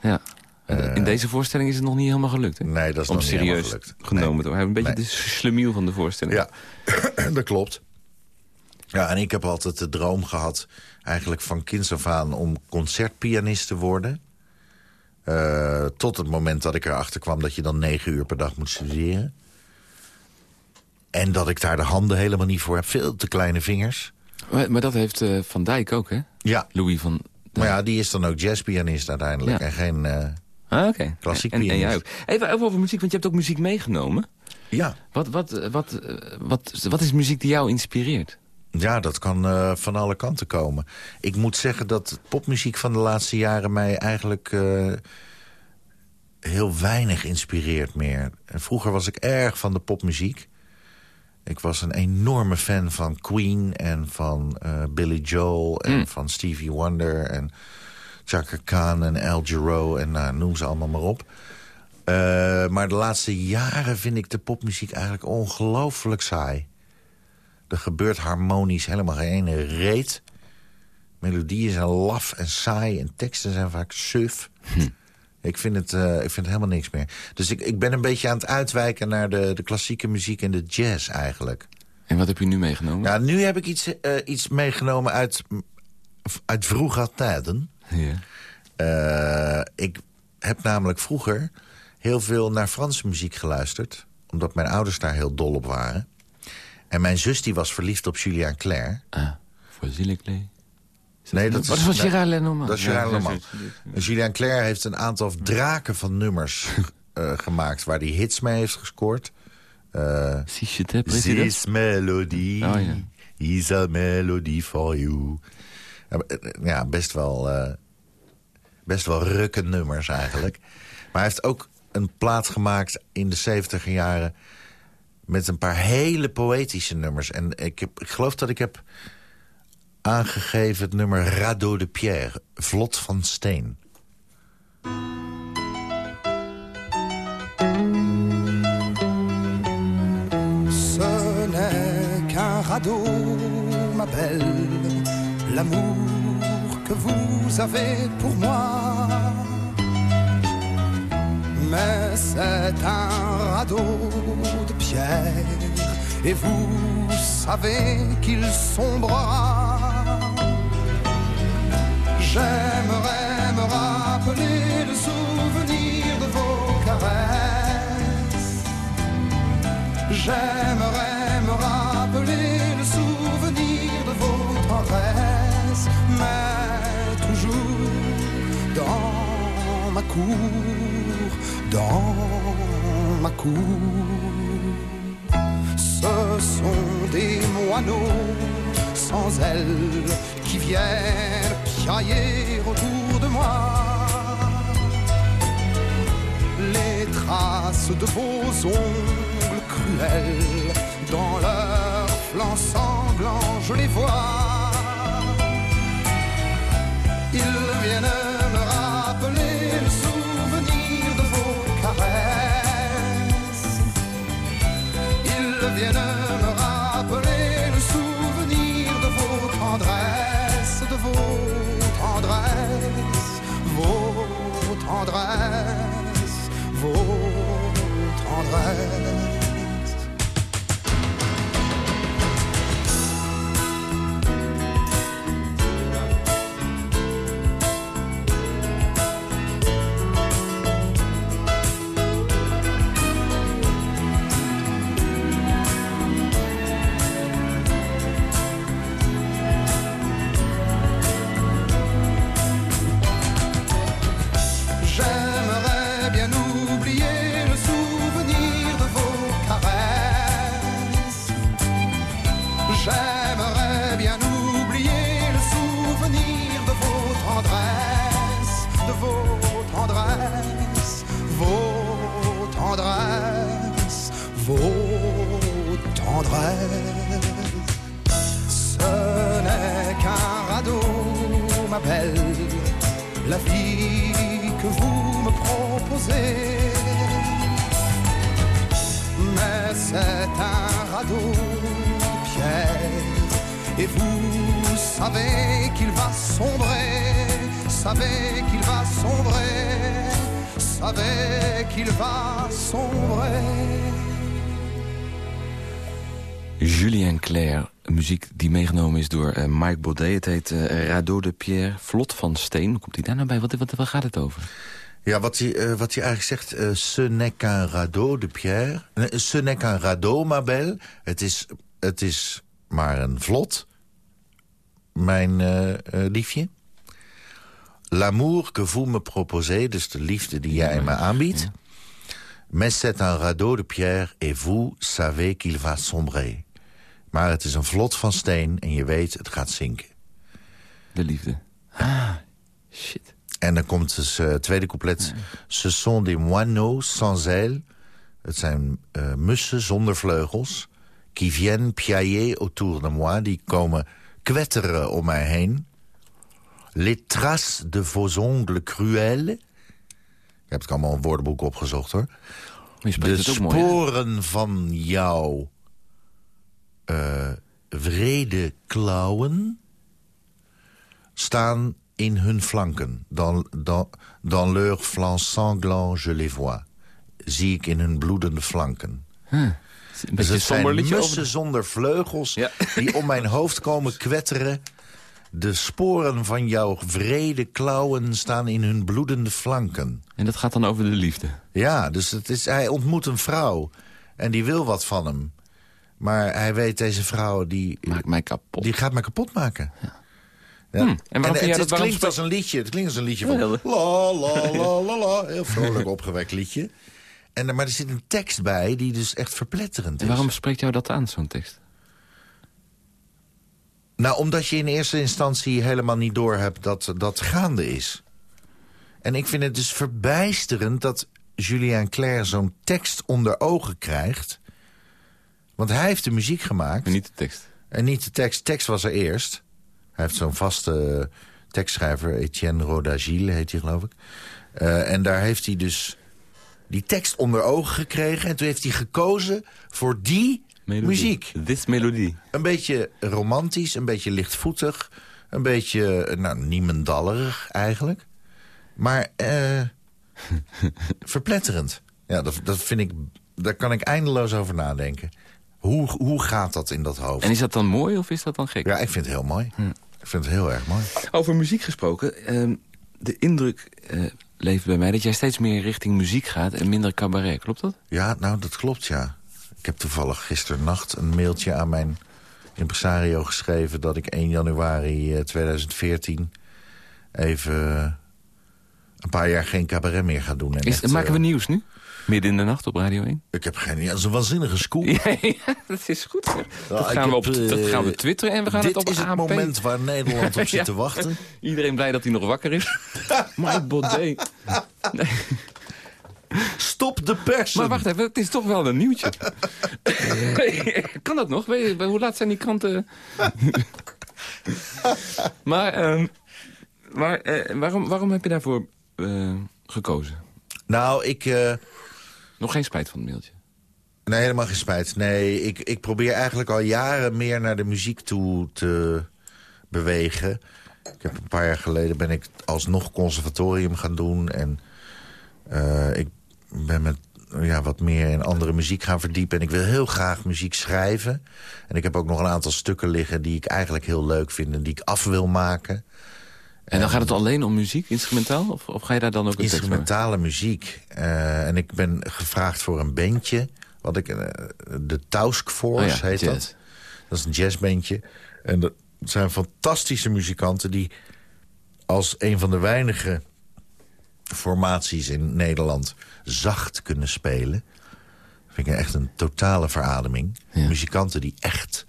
Ja. En in deze voorstelling is het nog niet helemaal gelukt. Hè? Eh. Nee, dat is Om nog niet helemaal serieus gelukt. genomen worden. Hij heeft een beetje Nee. de slemiel van de voorstelling. Ja, dat klopt. Ja, en ik heb altijd de droom gehad, eigenlijk van kinds af aan... om concertpianist te worden. Uh, tot het moment dat ik erachter kwam dat je dan negen uur per dag moet studeren. En dat ik daar de handen helemaal niet voor heb. Veel te kleine vingers. Maar, maar dat heeft uh, Van Dijk ook, hè? Ja. Louis van Dijk. Maar ja, die is dan ook jazzpianist uiteindelijk. Ja. En geen uh, ah, okay. klassiek en, pianist. en jij ook. Even over muziek, want je hebt ook muziek meegenomen. Ja. Wat, wat, wat, wat, wat is muziek die jou inspireert? Ja, dat kan uh, van alle kanten komen. Ik moet zeggen dat popmuziek van de laatste jaren mij eigenlijk... Uh, heel weinig inspireert meer. Vroeger was ik erg van de popmuziek. Ik was een enorme fan van Queen en van uh, Billy Joel... en Mm. van Stevie Wonder en Chaka Khan en Al Jarreau... en nou, noem ze allemaal maar op. Uh, maar de laatste jaren vind ik de popmuziek eigenlijk ongelooflijk saai. Er gebeurt harmonisch helemaal geen ene reet. Melodieën zijn laf en saai en teksten zijn vaak suf. Hm. Ik vind, het, uh, ik vind helemaal niks meer. Dus ik, ik ben een beetje aan het uitwijken naar de, de klassieke muziek en de jazz eigenlijk. En wat heb je nu meegenomen? Nou, nu heb ik iets, uh, iets meegenomen uit, uit vroeger tijden. Ja. Uh, ik heb namelijk vroeger heel veel naar Franse muziek geluisterd. Omdat mijn ouders daar heel dol op waren. En mijn zus die was verliefd op Julien Clerc. Ah, voor Zilleklee. Nee, dat Wat is, was nee, Gérard Lenormand? Dat is Gérard Lenormand. En Julien Clerc heeft een aantal draken van nummers uh, gemaakt... waar hij hits mee heeft gescoord. Uh, si je t'aime, weet je dat? This melody Oh, ja. is a melody for you. Ja, best wel, uh, best wel rukke nummers eigenlijk. Maar hij heeft ook een plaat gemaakt in de 70 jaren... met een paar hele poëtische nummers. En ik, heb, ik geloof dat ik heb aangegeven het nummer Radeau de Pierre. Vlot van steen. Ce n'est qu'un radeau, ma belle, l'amour que vous avez pour moi. Mais c'est un radeau de pierre, et vous savez qu'il sombrera. J'aimerais me rappeler le souvenir de vos caresses. J'aimerais me rappeler le souvenir de vos tendresses, mais toujours dans ma cour, dans ma cour. Ce sont des moineaux sans ailes qui viennent piailler autour de moi. Les traces de vos ongles cruels dans leurs flancs sanglants, je les vois. Ils viennent Het heet uh, Radeau de Pierre, Vlot van Steen. Hoe komt hij daar nou bij? Wat, wat, waar gaat het over? Ja, wat hij, uh, wat hij eigenlijk zegt... Uh, ce n'est qu'un radeau de pierre. Nee, ce n'est qu'un radeau, ma belle. Het is, het is maar een vlot, mijn liefje. L'amour que vous me proposez, dus de liefde die jij me aanbiedt... Ja. Mais c'est un radeau de pierre et vous savez qu'il va sombrer. Maar het is een vlot van steen en je weet het gaat zinken. De liefde. Ah, shit. En dan komt dus het uh, tweede couplet. Ja. Ce sont des moineaux sans ailes. Het zijn uh, mussen zonder vleugels. Qui viennent piailler autour de moi. Die komen kwetteren om mij heen. Les traces de vos ongles cruels. Ik heb het allemaal een woordenboek opgezocht, hoor. De sporen mooi, van jouw uh, vrede klauwen staan in hun flanken. Dans, dans, dans leur flanc sanglant, je les vois. Zie ik in hun bloedende flanken. Huh. Dus het zijn mussen de... zonder vleugels ja. die om mijn hoofd komen kwetteren. De sporen van jouw vrede klauwen staan in hun bloedende flanken. En dat gaat dan over de liefde? Ja, dus het is, hij ontmoet een vrouw. En die wil wat van hem. Maar hij weet, deze vrouw, die, Maakt mij kapot. die gaat mij kapot maken. Ja. Ja. Hmm. En, het, het klinkt als een liedje. Het klinkt als een liedje van... La, la, la, la, la. Heel vrolijk opgewekt liedje. En, maar er zit een tekst bij die dus echt verpletterend is. En waarom spreekt jou dat aan, zo'n tekst? Nou, omdat je in eerste instantie helemaal niet doorhebt dat dat gaande is. En ik vind het dus verbijsterend dat Julien Clerc zo'n tekst onder ogen krijgt. Want hij heeft de muziek gemaakt. En niet de tekst. En niet de tekst. Tekst was er eerst. Hij heeft zo'n vaste tekstschrijver, Etienne Rodagile heet hij geloof ik. Uh, en daar heeft hij dus die tekst onder ogen gekregen. En toen heeft hij gekozen voor die melodie. muziek. This melodie. Een beetje romantisch, een beetje lichtvoetig. Een beetje, nou, niemendallerig eigenlijk. Maar uh, verpletterend. Ja, dat, dat vind ik, daar kan ik eindeloos over nadenken. Hoe, hoe gaat dat in dat hoofd? En is dat dan mooi of is dat dan gek? Ja, ik vind het heel mooi. Hm. Ik vind het heel erg mooi. Over muziek gesproken. Uh, de indruk uh, leeft bij mij dat jij steeds meer richting muziek gaat... en minder cabaret. Klopt dat? Ja, nou, dat klopt, ja. Ik heb toevallig gisternacht een mailtje aan mijn impresario geschreven... dat ik 1 januari 2014 even een paar jaar geen cabaret meer ga doen. En Is, echt, maken we nieuws nu? Midden in de nacht op Radio 1? Ik heb geen idee. Dat is een waanzinnige scoop. Ja, ja dat is goed. Ja, dat, gaan we op, dat gaan we twitteren en we gaan het op Dit is het moment waar Nederland op zit te wachten. Iedereen blij dat hij nog wakker is. Mike Baudet. Nee. Stop de pers. Maar wacht even, het is toch wel een nieuwtje. kan dat nog? Je, hoe laat zijn die kranten? maar maar uh, waarom, waarom heb je daarvoor uh, gekozen? Nou, ik... Uh... Nog geen spijt van het mailtje? Nee, helemaal geen spijt. Nee, ik, ik probeer eigenlijk al jaren meer naar de muziek toe te bewegen. Ik heb een paar jaar geleden ben ik alsnog conservatorium gaan doen. En uh, ik ben met ja, wat meer in andere muziek gaan verdiepen. En ik wil heel graag muziek schrijven. En ik heb ook nog een aantal stukken liggen die ik eigenlijk heel leuk vind... en die ik af wil maken. En dan gaat het alleen om muziek, instrumentaal? Of, of ga je daar dan ook een Instrumentale muziek. Uh, en ik ben gevraagd voor een bandje. Wat ik, uh, de Tausk Force oh ja, heet jazz. dat. Dat is een jazzbandje. En dat zijn fantastische muzikanten die als een van de weinige formaties in Nederland zacht kunnen spelen. vind ik echt een totale verademing. Ja. Muzikanten die echt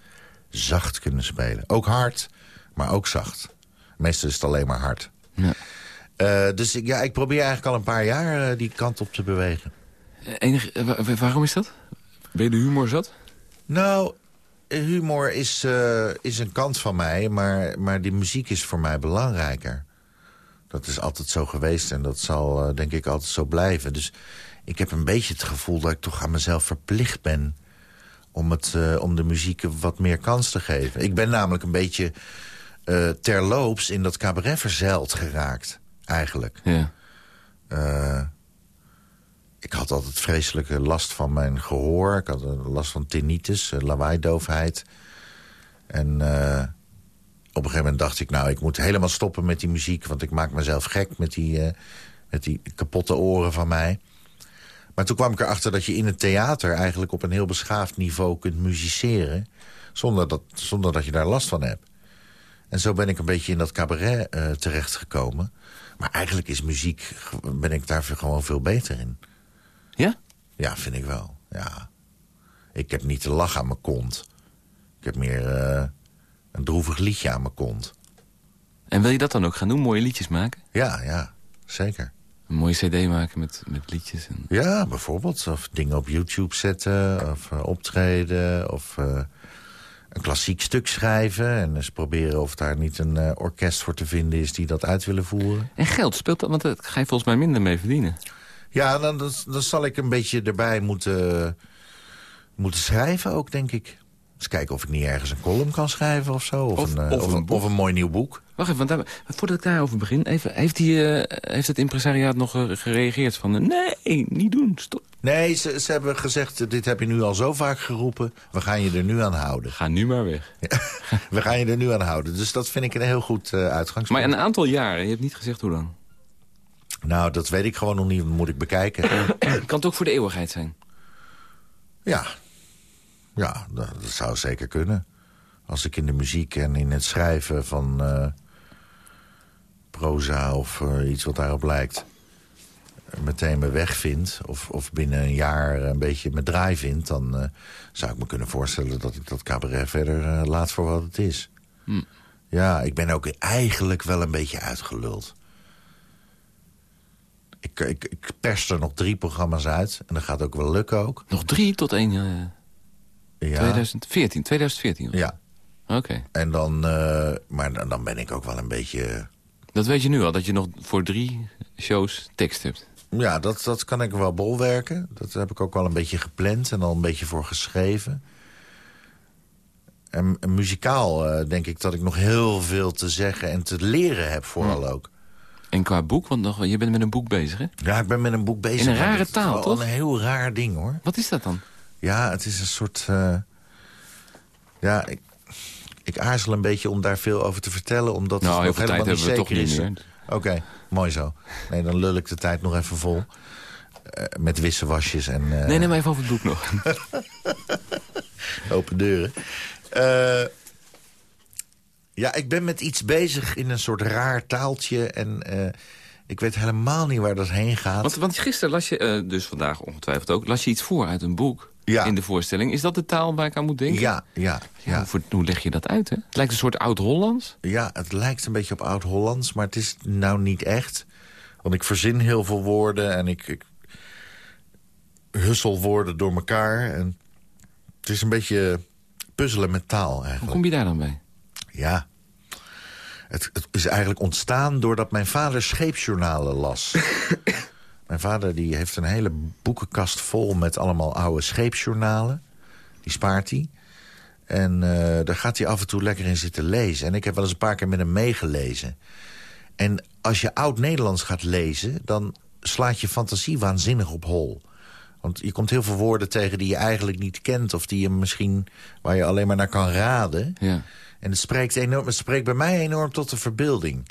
zacht kunnen spelen. Ook hard, maar ook zacht. Meestal is het alleen maar hard. Ja. Uh, dus ik, ja, ik probeer eigenlijk al een paar jaar uh, die kant op te bewegen. Enig, waarom is dat? Ben je de humor zat? Nou, humor is, is een kant van mij, maar, maar die muziek is voor mij belangrijker. Dat is altijd zo geweest en dat zal denk ik altijd zo blijven. Dus ik heb een beetje het gevoel dat ik toch aan mezelf verplicht ben... om, het, om de muziek wat meer kans te geven. Ik ben namelijk een beetje uh, terloops in dat cabaret verzeild geraakt, eigenlijk. Ja. Uh, ik had altijd vreselijke last van mijn gehoor. Ik had last van tinnitus, lawaaidoofheid. En eh, op een gegeven moment dacht ik, nou, ik moet helemaal stoppen met die muziek... want ik maak mezelf gek met die, eh, met die kapotte oren van mij. Maar toen kwam ik erachter dat je in het theater... eigenlijk op een heel beschaafd niveau kunt musiceren... zonder dat, zonder dat je daar last van hebt. En zo ben ik een beetje in dat cabaret eh, terechtgekomen. Maar eigenlijk is muziek, ben ik daar gewoon veel beter in. Ja? Ja, vind ik wel, ja. Ik heb niet te lachen aan mijn kont. Ik heb meer eh, een droevig liedje aan mijn kont. En wil je dat dan ook gaan doen? Mooie liedjes maken? Ja, ja, zeker. Een mooie cd maken met, met liedjes? En... Ja, bijvoorbeeld. Of dingen op YouTube zetten, of eh, optreden, of een klassiek stuk schrijven. En eens proberen of daar niet een eh, orkest voor te vinden is die dat uit willen voeren. En geld, speelt dat? Want daar ga je volgens mij minder mee verdienen. Ja, dan, dan, dan zal ik een beetje erbij moeten, moeten schrijven ook, denk ik. Eens kijken of ik niet ergens een column kan schrijven of zo. Of, Of- een, eh, of of, een mooi nieuw boek. Wacht even, want daar, voordat ik daarover begin... Even, heeft, die, eh, heeft het impresariaat nog gereageerd van... nee, niet doen, stop. Nee, ze, ze hebben gezegd, dit heb je nu al zo vaak geroepen. We gaan je er nu aan houden. Ga nu maar weg. We gaan je er nu aan houden. Dus dat vind ik een heel goed eh uitgangspunt. Maar een aantal jaren, je hebt niet gezegd hoe lang. Nou, dat weet ik gewoon nog niet. Dat moet ik bekijken. kan het ook voor de eeuwigheid zijn? ja, ja dat, dat zou zeker kunnen. Als ik in de muziek en in het schrijven van eh, proza of eh, iets wat daarop lijkt... meteen mijn weg vind, of, of binnen een jaar een beetje mijn draai vind... dan eh, zou ik me kunnen voorstellen dat ik dat cabaret verder eh, laat voor wat het is. Hm. Ja, ik ben ook eigenlijk wel een beetje uitgeluld. Ik, ik, ik pers er nog drie programma's uit. En dat gaat ook wel lukken ook. Nog drie tot één... eh, Ja. 2014, 2014. Ja. Oké. En dan, maar dan, dan ben ik ook wel een beetje... Dat weet je nu al, dat je nog voor drie shows tekst hebt. Ja, dat, dat kan ik wel bolwerken. Dat heb ik ook wel een beetje gepland en al een beetje voor geschreven. En, en muzikaal eh, denk ik dat ik nog heel veel te zeggen en te leren heb vooral ook. En qua boek, want nog, je bent met een boek bezig, hè? Ja, ik ben met een boek bezig. In een rare dat taal, toch? Een heel raar ding, hoor. Wat is dat dan? Ja, het is een soort... eh, ja, ik, ik aarzel een beetje om daar veel over te vertellen... omdat Nou, het nog helemaal niet toch zeker niet is. meer. Oké, mooi zo. Nee, dan lul ik de tijd nog even vol. Eh, met wisselwasjes en eh, Nee, neem maar even over het boek nog. open deuren. Eh, ja, ik ben met iets bezig in een soort raar taaltje... en ik weet helemaal niet waar dat heen gaat. Want, want gisteren las je, dus vandaag ongetwijfeld ook... las je iets voor uit een boek Ja. in de voorstelling. Is dat de taal waar ik aan moet denken? ja, ja, Ja, ja. Hoe, hoe leg je dat uit, hè? Het lijkt een soort oud-Hollands. Ja, het lijkt een beetje op Oud-Hollands, maar het is nou niet echt. Want ik verzin heel veel woorden en ik, ik hussel woorden door elkaar. En het is een beetje puzzelen met taal Hoe eigenlijk. kom je daar dan bij? Ja. Het, het is eigenlijk ontstaan doordat mijn vader scheepsjournalen las. mijn vader die heeft een hele boekenkast vol met allemaal oude scheepsjournalen. Die spaart hij. En eh, daar gaat hij af en toe lekker in zitten lezen. En ik heb wel eens een paar keer met hem meegelezen. En als je oud-Nederlands gaat lezen... dan slaat je fantasie waanzinnig op hol. Want je komt heel veel woorden tegen die je eigenlijk niet kent... of die je misschien, waar je alleen maar naar kan raden. Ja. En het spreekt, enorm, het spreekt bij mij enorm tot de verbeelding.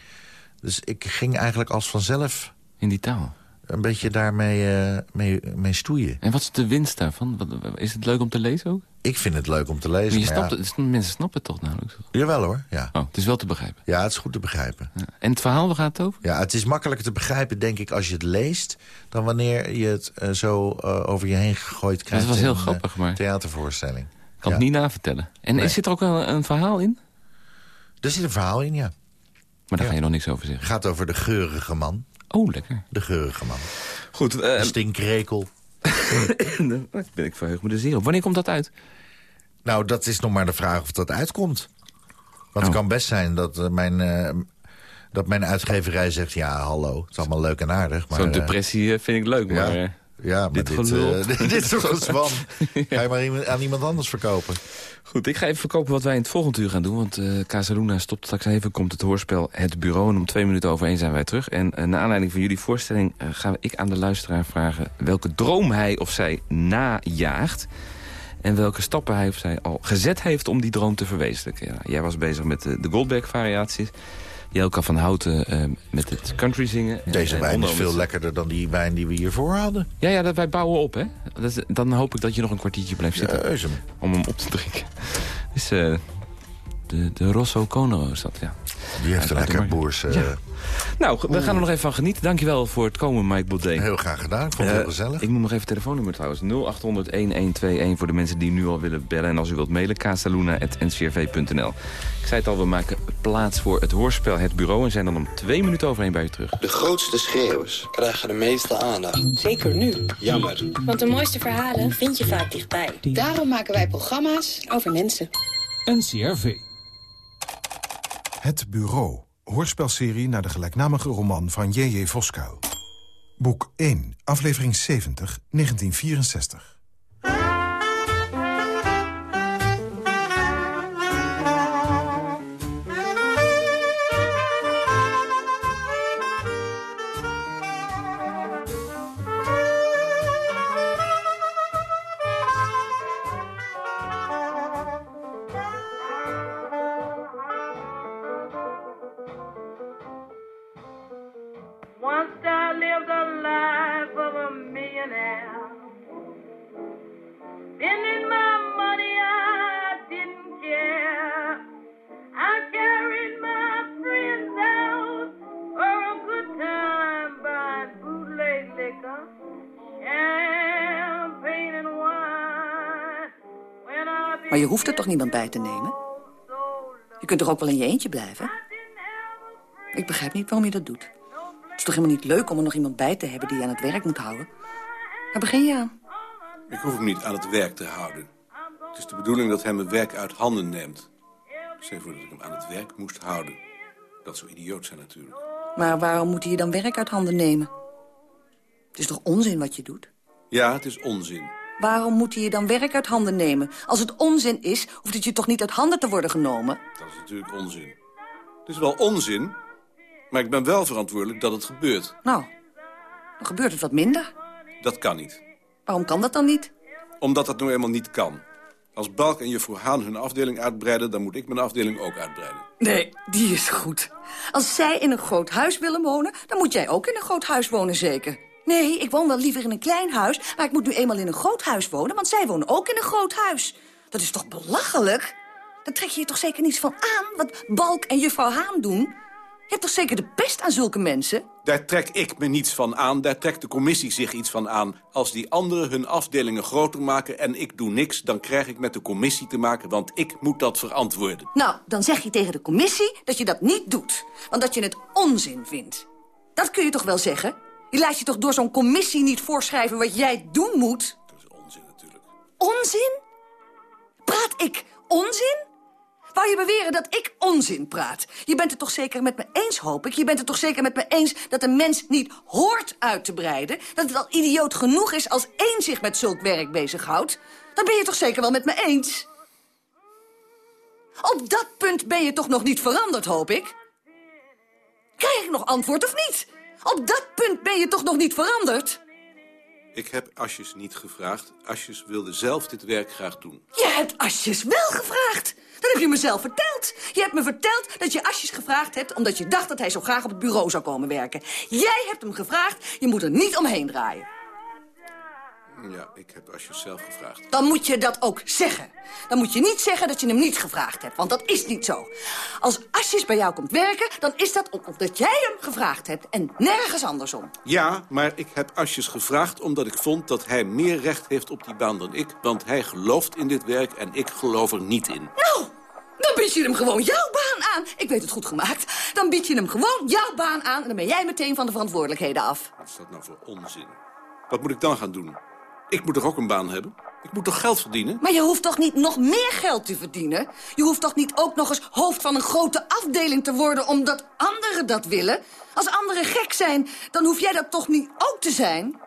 Dus ik ging eigenlijk als vanzelf In die taal. Een beetje daarmee eh, mee, mee stoeien. En wat is de winst daarvan? Wat- Is het leuk om te lezen ook? Ik vind het leuk om te Maar lezen. je maar snapt ja, het, mensen snappen het toch nauwelijks? Jawel hoor, ja. Oh, het is wel te begrijpen. Ja, het is goed te begrijpen. Ja. En het verhaal, waar gaat het over? Ja, het is makkelijker te begrijpen, denk ik, als je het leest... dan wanneer je het eh, zo eh, over je heen gegooid krijgt. was heel in grappig, maar- theatervoorstelling. Ik kan Ja. het niet navertellen. En Nee. zit er ook een, een verhaal in? Er zit een verhaal in, ja. Maar daar Ja. ga je nog niks over Het zeggen. gaat over de geurige man. Oh, lekker. De geurige man. Goed, De stinkrekel. daar ben ik verheugd me er zeer op. Wanneer komt dat uit? Nou, dat is nog maar de vraag of dat uitkomt. Want het Oh. kan best zijn dat, eh, mijn, eh, dat mijn uitgeverij zegt... ja, hallo, het is allemaal leuk en aardig. Maar, Zo'n depressie vind ik leuk, maar... eh, ja, maar dit dit, eh, dit is toch een zwam. Ga je maar aan iemand anders verkopen. Goed, ik ga even verkopen wat wij in het volgende uur gaan doen. Want eh Casaluna stopt straks even, komt het hoorspel Het Bureau. En om twee minuten over één zijn wij terug. En eh, naar aanleiding van jullie voorstelling ga ik aan de luisteraar vragen... welke droom hij of zij najaagt. En welke stappen hij of zij al gezet heeft om die droom te verwezenlijken. Ja, jij was bezig met de, de Goldberg-variaties. Jelka van Houten eh, met het country zingen. Deze En wijn is veel lekkerder dan die wijn die we hiervoor hadden. Ja, ja, dat, wij bouwen op, hè. Dat is- dan hoop ik dat je nog een kwartiertje blijft zitten om hem op te drinken. Dus eh, de, de Rosso Conero is dat, ja. Die heeft een lekker boers. eh, Ja. Nou, we gaan er nog even van genieten. Dankjewel voor het komen, Mike Baudet. Heel graag gedaan. Ik vond het heel Eh, gezellig. Ik moet nog even het telefoonnummer trouwens. 0800-1121 voor de mensen die nu al willen bellen. En als u wilt mailen, casaluna.ncrv.nl. Ik zei het al, we maken plaats voor het hoorspel Het Bureau... en zijn dan om twee minuten overheen bij u terug. De grootste schreeuwers krijgen de meeste aandacht. Zeker nu. Jammer. Want de mooiste verhalen vind je vaak dichtbij. Daarom maken wij programma's over mensen. NCRV. Het Bureau. Hoorspelserie naar de gelijknamige roman van J.J. Voskuil. Boek 1, aflevering 70, 1964. Maar je hoeft er toch niemand bij te nemen? Je kunt toch ook wel in je eentje blijven? Ik begrijp niet waarom je dat doet. Het is toch helemaal niet leuk om er nog iemand bij te hebben die je aan het werk moet houden? Waar begin je aan? Ik hoef hem niet aan het werk te houden. Het is de bedoeling dat hij mijn werk uit handen neemt. Je voor dat ik hem aan het werk moest houden. Dat zou idioot zijn natuurlijk. Maar waarom moet hij je dan werk uit handen nemen? Het is toch onzin wat je doet? Ja, het is onzin. Waarom moet hij je dan werk uit handen nemen? Als het onzin is, hoeft het je toch niet uit handen te worden genomen? Dat is natuurlijk onzin. Het is wel onzin, maar ik ben wel verantwoordelijk dat het gebeurt. Nou, dan gebeurt het wat minder. Dat kan niet. Waarom kan dat dan niet? Omdat dat nou eenmaal niet kan. Als Balk en juffrouw Haan hun afdeling uitbreiden... dan moet ik mijn afdeling ook uitbreiden. Nee, die is goed. Als zij in een groot huis willen wonen, dan moet jij ook in een groot huis wonen, zeker. Nee, ik woon wel liever in een klein huis, maar ik moet nu eenmaal in een groot huis wonen, want zij wonen ook in een groot huis. Dat is toch belachelijk? Daar trek je je toch zeker niets van aan, wat Balk en juffrouw Haan doen? Je hebt toch zeker de pest aan zulke mensen? Daar trek ik me niets van aan, daar trekt de commissie zich iets van aan. Als die anderen hun afdelingen groter maken en ik doe niks... dan krijg ik met de commissie te maken, want ik moet dat verantwoorden. Nou, dan zeg je tegen de commissie dat je dat niet doet. Want dat je het onzin vindt. Dat kun je toch wel zeggen? Je laat je toch door zo'n commissie niet voorschrijven wat jij doen moet? Dat is onzin natuurlijk. Onzin? Praat ik onzin? Wou je beweren dat ik onzin praat? Je bent het toch zeker met me eens, hoop ik? Je bent het toch zeker met me eens dat een mens niet hoort uit te breiden? Dat het al idioot genoeg is als één zich met zulk werk bezighoudt? Dan ben je toch zeker wel met me eens? Op dat punt ben je toch nog niet veranderd, hoop ik? Krijg ik nog antwoord of niet? Op dat punt ben je toch nog niet veranderd? Ik heb Asjes niet gevraagd. Asjes wilde zelf dit werk graag doen. Je hebt Asjes wel gevraagd. Dat heb je mezelf verteld. Je hebt me verteld dat je Asjes gevraagd hebt... omdat je dacht dat hij zo graag op het bureau zou komen werken. Jij hebt hem gevraagd, je moet er niet omheen draaien. Ja, ik heb Asjes zelf gevraagd. Dan moet je dat ook zeggen. Dan moet je niet zeggen dat je hem niet gevraagd hebt, want dat is niet zo. Als Asjes bij jou komt werken, dan is dat omdat jij hem gevraagd hebt... en nergens andersom. Ja, maar ik heb Asjes gevraagd omdat ik vond dat hij meer recht heeft op die baan dan ik. Want hij gelooft in dit werk en ik geloof er niet in. Nou, dan bied je hem gewoon jouw baan aan. Ik weet het goed gemaakt. Dan bied je hem gewoon jouw baan aan... en dan ben jij meteen van de verantwoordelijkheden af. Wat is dat nou voor onzin? Wat moet ik dan gaan doen? Ik moet toch ook een baan hebben? Ik moet toch geld verdienen? Maar je hoeft toch niet nog meer geld te verdienen? Je hoeft toch niet ook nog eens hoofd van een grote afdeling te worden... omdat anderen dat willen? Als anderen gek zijn, dan hoef jij dat toch niet ook te zijn?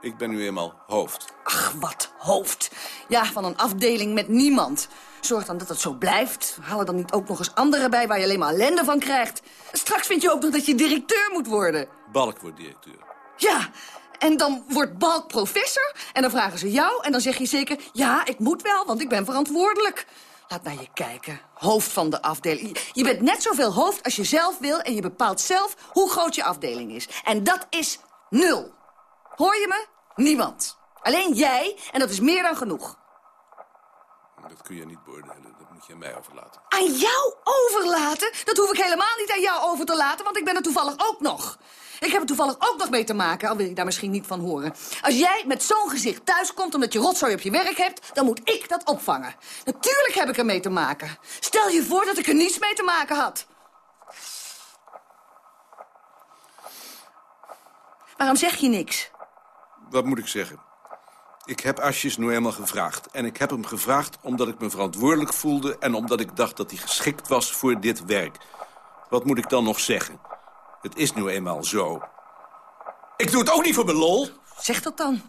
Ik ben nu eenmaal hoofd. Ach, wat hoofd. Ja, van een afdeling met niemand. Zorg dan dat het zo blijft. Haal er dan niet ook nog eens anderen bij waar je alleen maar ellende van krijgt. Straks vind je ook nog dat je directeur moet worden. Balk wordt directeur. Ja, En dan wordt Balk professor en dan vragen ze jou... en dan zeg je zeker, ja, ik moet wel, want ik ben verantwoordelijk. Laat naar je kijken. Hoofd van de afdeling. Je- bent net zoveel hoofd als je zelf wil... en je bepaalt zelf hoe groot je afdeling is. En dat is nul. Hoor je me? Niemand. Alleen jij, en dat is meer dan genoeg. Dat kun je niet beoordelen, dat moet je aan mij overlaten. Aan jou overlaten? Dat hoef ik helemaal niet aan jou over te laten, want ik ben er toevallig ook nog. Ik heb er toevallig ook nog mee te maken, al wil je daar misschien niet van horen. Als jij met zo'n gezicht thuiskomt omdat je rotzooi op je werk hebt... dan moet ik dat opvangen. Natuurlijk heb ik er mee te maken. Stel je voor dat ik er niets mee te maken had. Waarom zeg je niks? Wat moet ik zeggen? Ik heb Asjes nu eenmaal gevraagd. En ik heb hem gevraagd omdat ik me verantwoordelijk voelde... en omdat ik dacht dat hij geschikt was voor dit werk. Wat moet ik dan nog zeggen? Het is nu eenmaal zo. Ik doe het ook niet voor mijn lol. Zeg dat dan.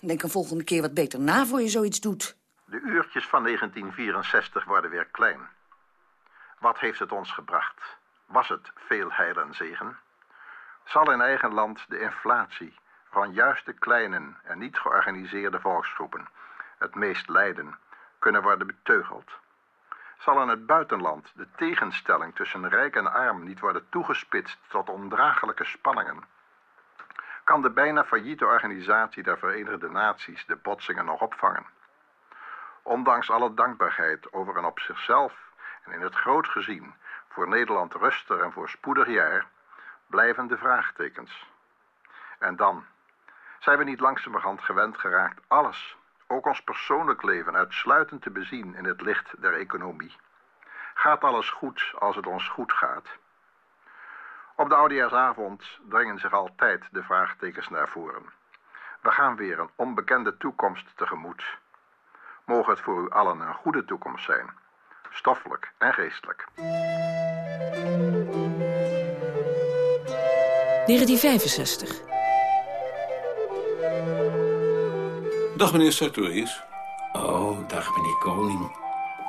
Denk een volgende keer wat beter na voor je zoiets doet. De uurtjes van 1964 worden weer klein. Wat heeft het ons gebracht? Was het veel heil en zegen? Zal in eigen land de inflatie van juist de kleine en niet georganiseerde volksgroepen het meest lijden kunnen worden beteugeld? Zal in het buitenland de tegenstelling tussen rijk en arm niet worden toegespitst tot ondraaglijke spanningen? Kan de bijna failliete organisatie der Verenigde Naties de botsingen nog opvangen? Ondanks alle dankbaarheid over een op zichzelf en in het groot gezien voor Nederland rustig en voorspoedig jaar, blijven de vraagtekens. En dan zijn we niet langzamerhand gewend geraakt alles, ook ons persoonlijk leven, uitsluitend te bezien in het licht der economie. Gaat alles goed als het ons goed gaat? Op de oudejaarsavond dringen zich altijd de vraagtekens naar voren. We gaan weer een onbekende toekomst tegemoet. Mogen het voor u allen een goede toekomst zijn, stoffelijk en geestelijk. 1965. Dag meneer Sartorius. Oh, dag meneer Koning.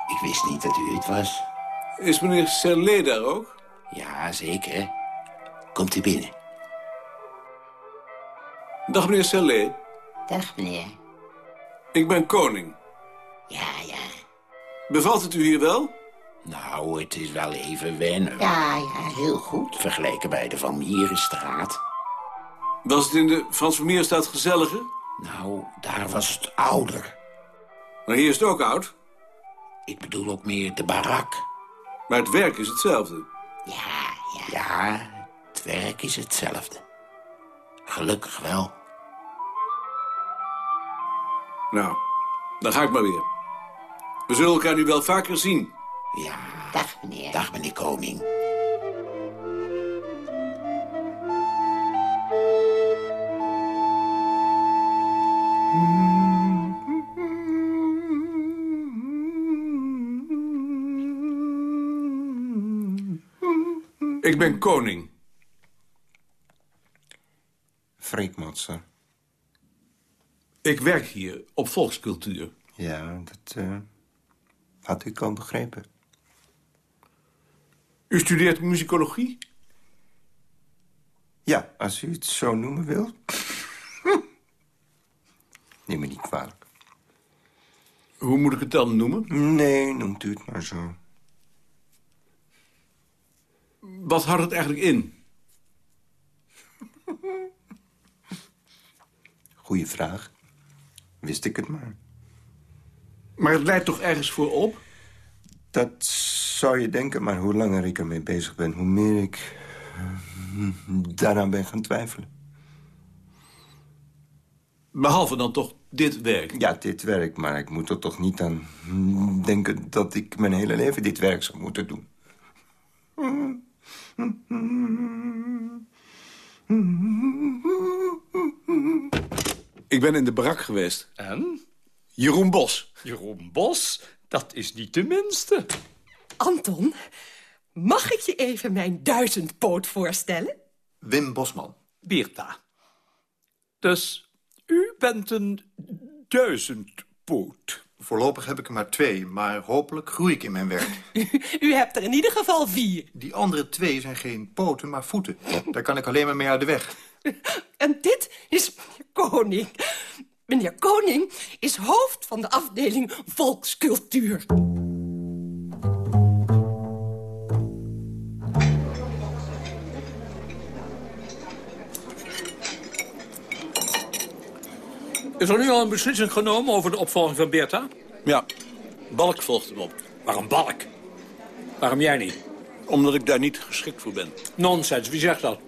Ik wist niet dat u het was. Is meneer Serlet daar ook? Ja, zeker. Komt u binnen. Dag meneer Serlet. Dag meneer. Ik ben koning. Ja, ja. Bevalt het u hier wel? Nou, het is wel even wennen. Ja, ja, heel goed. Vergeleken bij de Van Mierenstraat. Was het in de Frans Vermeerstraat gezelliger? Nou, daar was het ouder. Maar hier is het ook oud. Ik bedoel ook meer de barak. Maar het werk is hetzelfde. Ja, ja. Ja, het werk is hetzelfde. Gelukkig wel. Nou, dan ga ik maar weer. We zullen elkaar nu wel vaker zien. Ja. Dag meneer. Dag meneer Koning. Ben koning. Freek Matser. Ik werk hier op volkscultuur. Ja, dat eh, had ik al begrepen. U studeert muzikologie? Ja, als u het zo noemen wilt. Neem me niet kwalijk. Hoe moet ik het dan noemen? Nee, noemt u het maar zo. Wat houdt het eigenlijk in? Goeie vraag. Wist ik het maar. Maar het leidt toch ergens voor op? Dat zou je denken, maar hoe langer ik ermee bezig ben... hoe meer ik eh, daaraan ben gaan twijfelen. Behalve dan toch dit werk? Ja, dit werk, maar ik moet er toch niet aan denken... dat ik mijn hele leven dit werk zou moeten doen. Ik ben in de barak geweest. En? Jeroen Bos. Jeroen Bos? Dat is niet de minste. Anton, mag ik je even mijn duizendpoot voorstellen? Wim Bosman. Beerta. Dus u bent een duizendpoot. Voorlopig heb ik er maar twee, maar hopelijk groei ik in mijn werk. U hebt er in ieder geval vier. Die andere twee zijn geen poten, maar voeten. Daar kan ik alleen maar mee uit de weg. En dit is meneer Koning. Meneer Koning is hoofd van de afdeling Volkscultuur. Is er nu al een beslissing genomen over de opvolging van Beerta? Ja, Balk volgt hem op. Waarom Balk? Waarom jij niet? Omdat ik daar niet geschikt voor ben. Nonsens, wie zegt dat?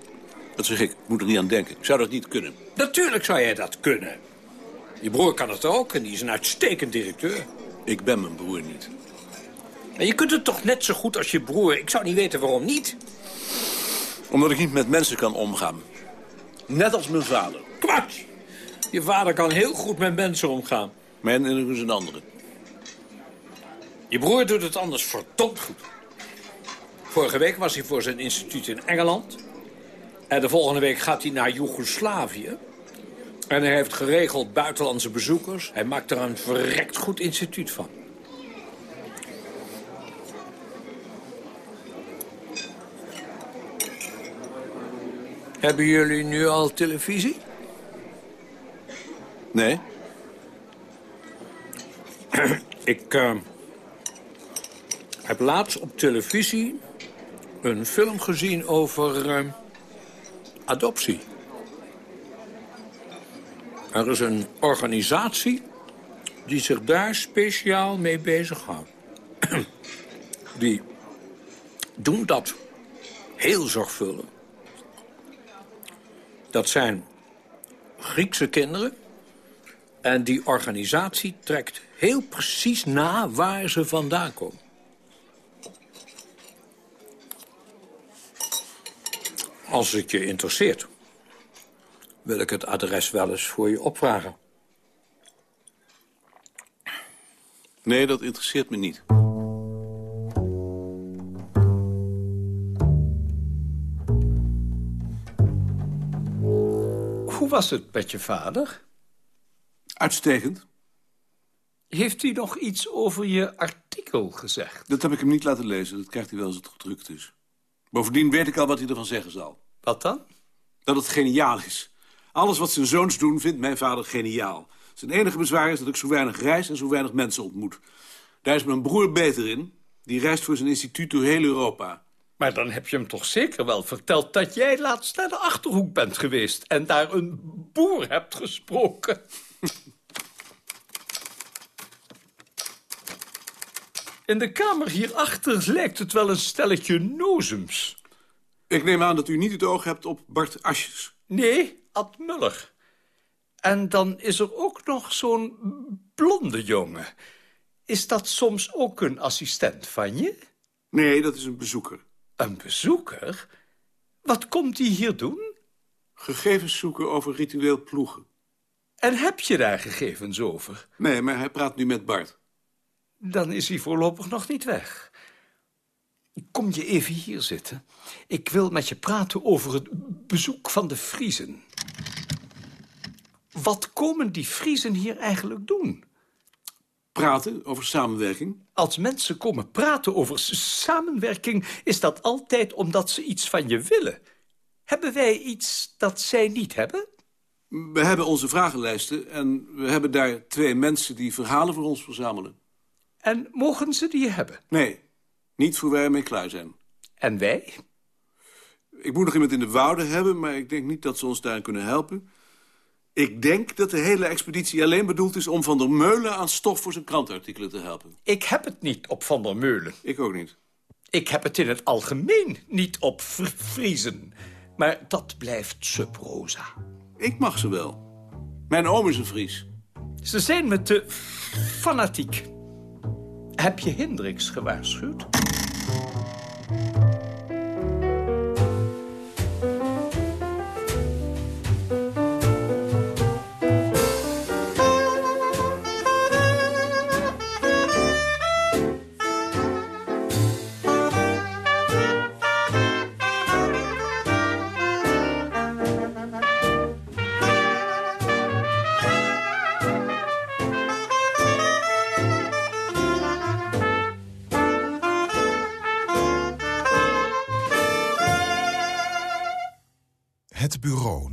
Dat zeg ik, ik moet er niet aan denken. Ik zou dat niet kunnen. Natuurlijk zou jij dat kunnen. Je broer kan het ook en die is een uitstekend directeur. Ik ben mijn broer niet. En je kunt het toch net zo goed als je broer. Ik zou niet weten waarom niet. Omdat ik niet met mensen kan omgaan. Net als mijn vader. Kwats! Je vader kan heel goed met mensen omgaan. Mijn een andere. Je broer doet het anders verdomd goed. Vorige week was hij voor zijn instituut in Engeland. En de volgende week gaat hij naar Joegoslavië. En hij heeft geregeld buitenlandse bezoekers. Hij maakt er een verrekt goed instituut van. Hebben jullie nu al televisie? Nee? Ik eh, heb laatst op televisie een film gezien over eh, adoptie. Er is een organisatie die zich daar speciaal mee bezighoudt. Die doen dat heel zorgvuldig. Dat zijn Griekse kinderen. En die organisatie trekt heel precies na waar ze vandaan komen. Als het je interesseert, wil ik het adres wel eens voor je opvragen. Nee, dat interesseert me niet. Hoe was het met je vader? Uitstekend. Heeft hij nog iets over je artikel gezegd? Dat heb ik hem niet laten lezen. Dat krijgt hij wel als het gedrukt is. Bovendien weet ik al wat hij ervan zeggen zal. Wat dan? Dat het geniaal is. Alles wat zijn zoons doen, vindt mijn vader geniaal. Zijn enige bezwaar is dat ik zo weinig reis en zo weinig mensen ontmoet. Daar is mijn broer beter in. Die reist voor zijn instituut door heel Europa. Maar dan heb je hem toch zeker wel verteld dat jij laatst naar de Achterhoek bent geweest... en daar een boer hebt gesproken. In de kamer hierachter lijkt het wel een stelletje nozems. Ik neem aan dat u niet het oog hebt op Bart Asjes. Nee, Ad Muller. En dan is er ook nog zo'n blonde jongen. Is dat soms ook een assistent van je? Nee, dat is een bezoeker. Een bezoeker? Wat komt die hier doen? Gegevens zoeken over ritueel ploegen. En heb je daar gegevens over? Nee, maar hij praat nu met Bart. Dan is hij voorlopig nog niet weg. Kom je even hier zitten. Ik wil met je praten over het bezoek van de Friezen. Wat komen die Friezen hier eigenlijk doen? Praten over samenwerking? Als mensen komen praten over samenwerking... is dat altijd omdat ze iets van je willen. Hebben wij iets dat zij niet hebben? We hebben onze vragenlijsten en we hebben daar twee mensen die verhalen voor ons verzamelen. En mogen ze die hebben? Nee, niet voor wij ermee klaar zijn. En wij? Ik moet nog iemand in de wouden hebben, maar ik denk niet dat ze ons daar kunnen helpen. Ik denk dat de hele expeditie alleen bedoeld is om Van der Meulen aan stof voor zijn krantartikelen te helpen. Ik heb het niet op Van der Meulen. Ik ook niet. Ik heb het in het algemeen niet op Fr Friesen. Maar dat blijft subrosa. Ik mag ze wel. Mijn oom is een Fries. Ze zijn me te fanatiek. Heb je Hendricks gewaarschuwd?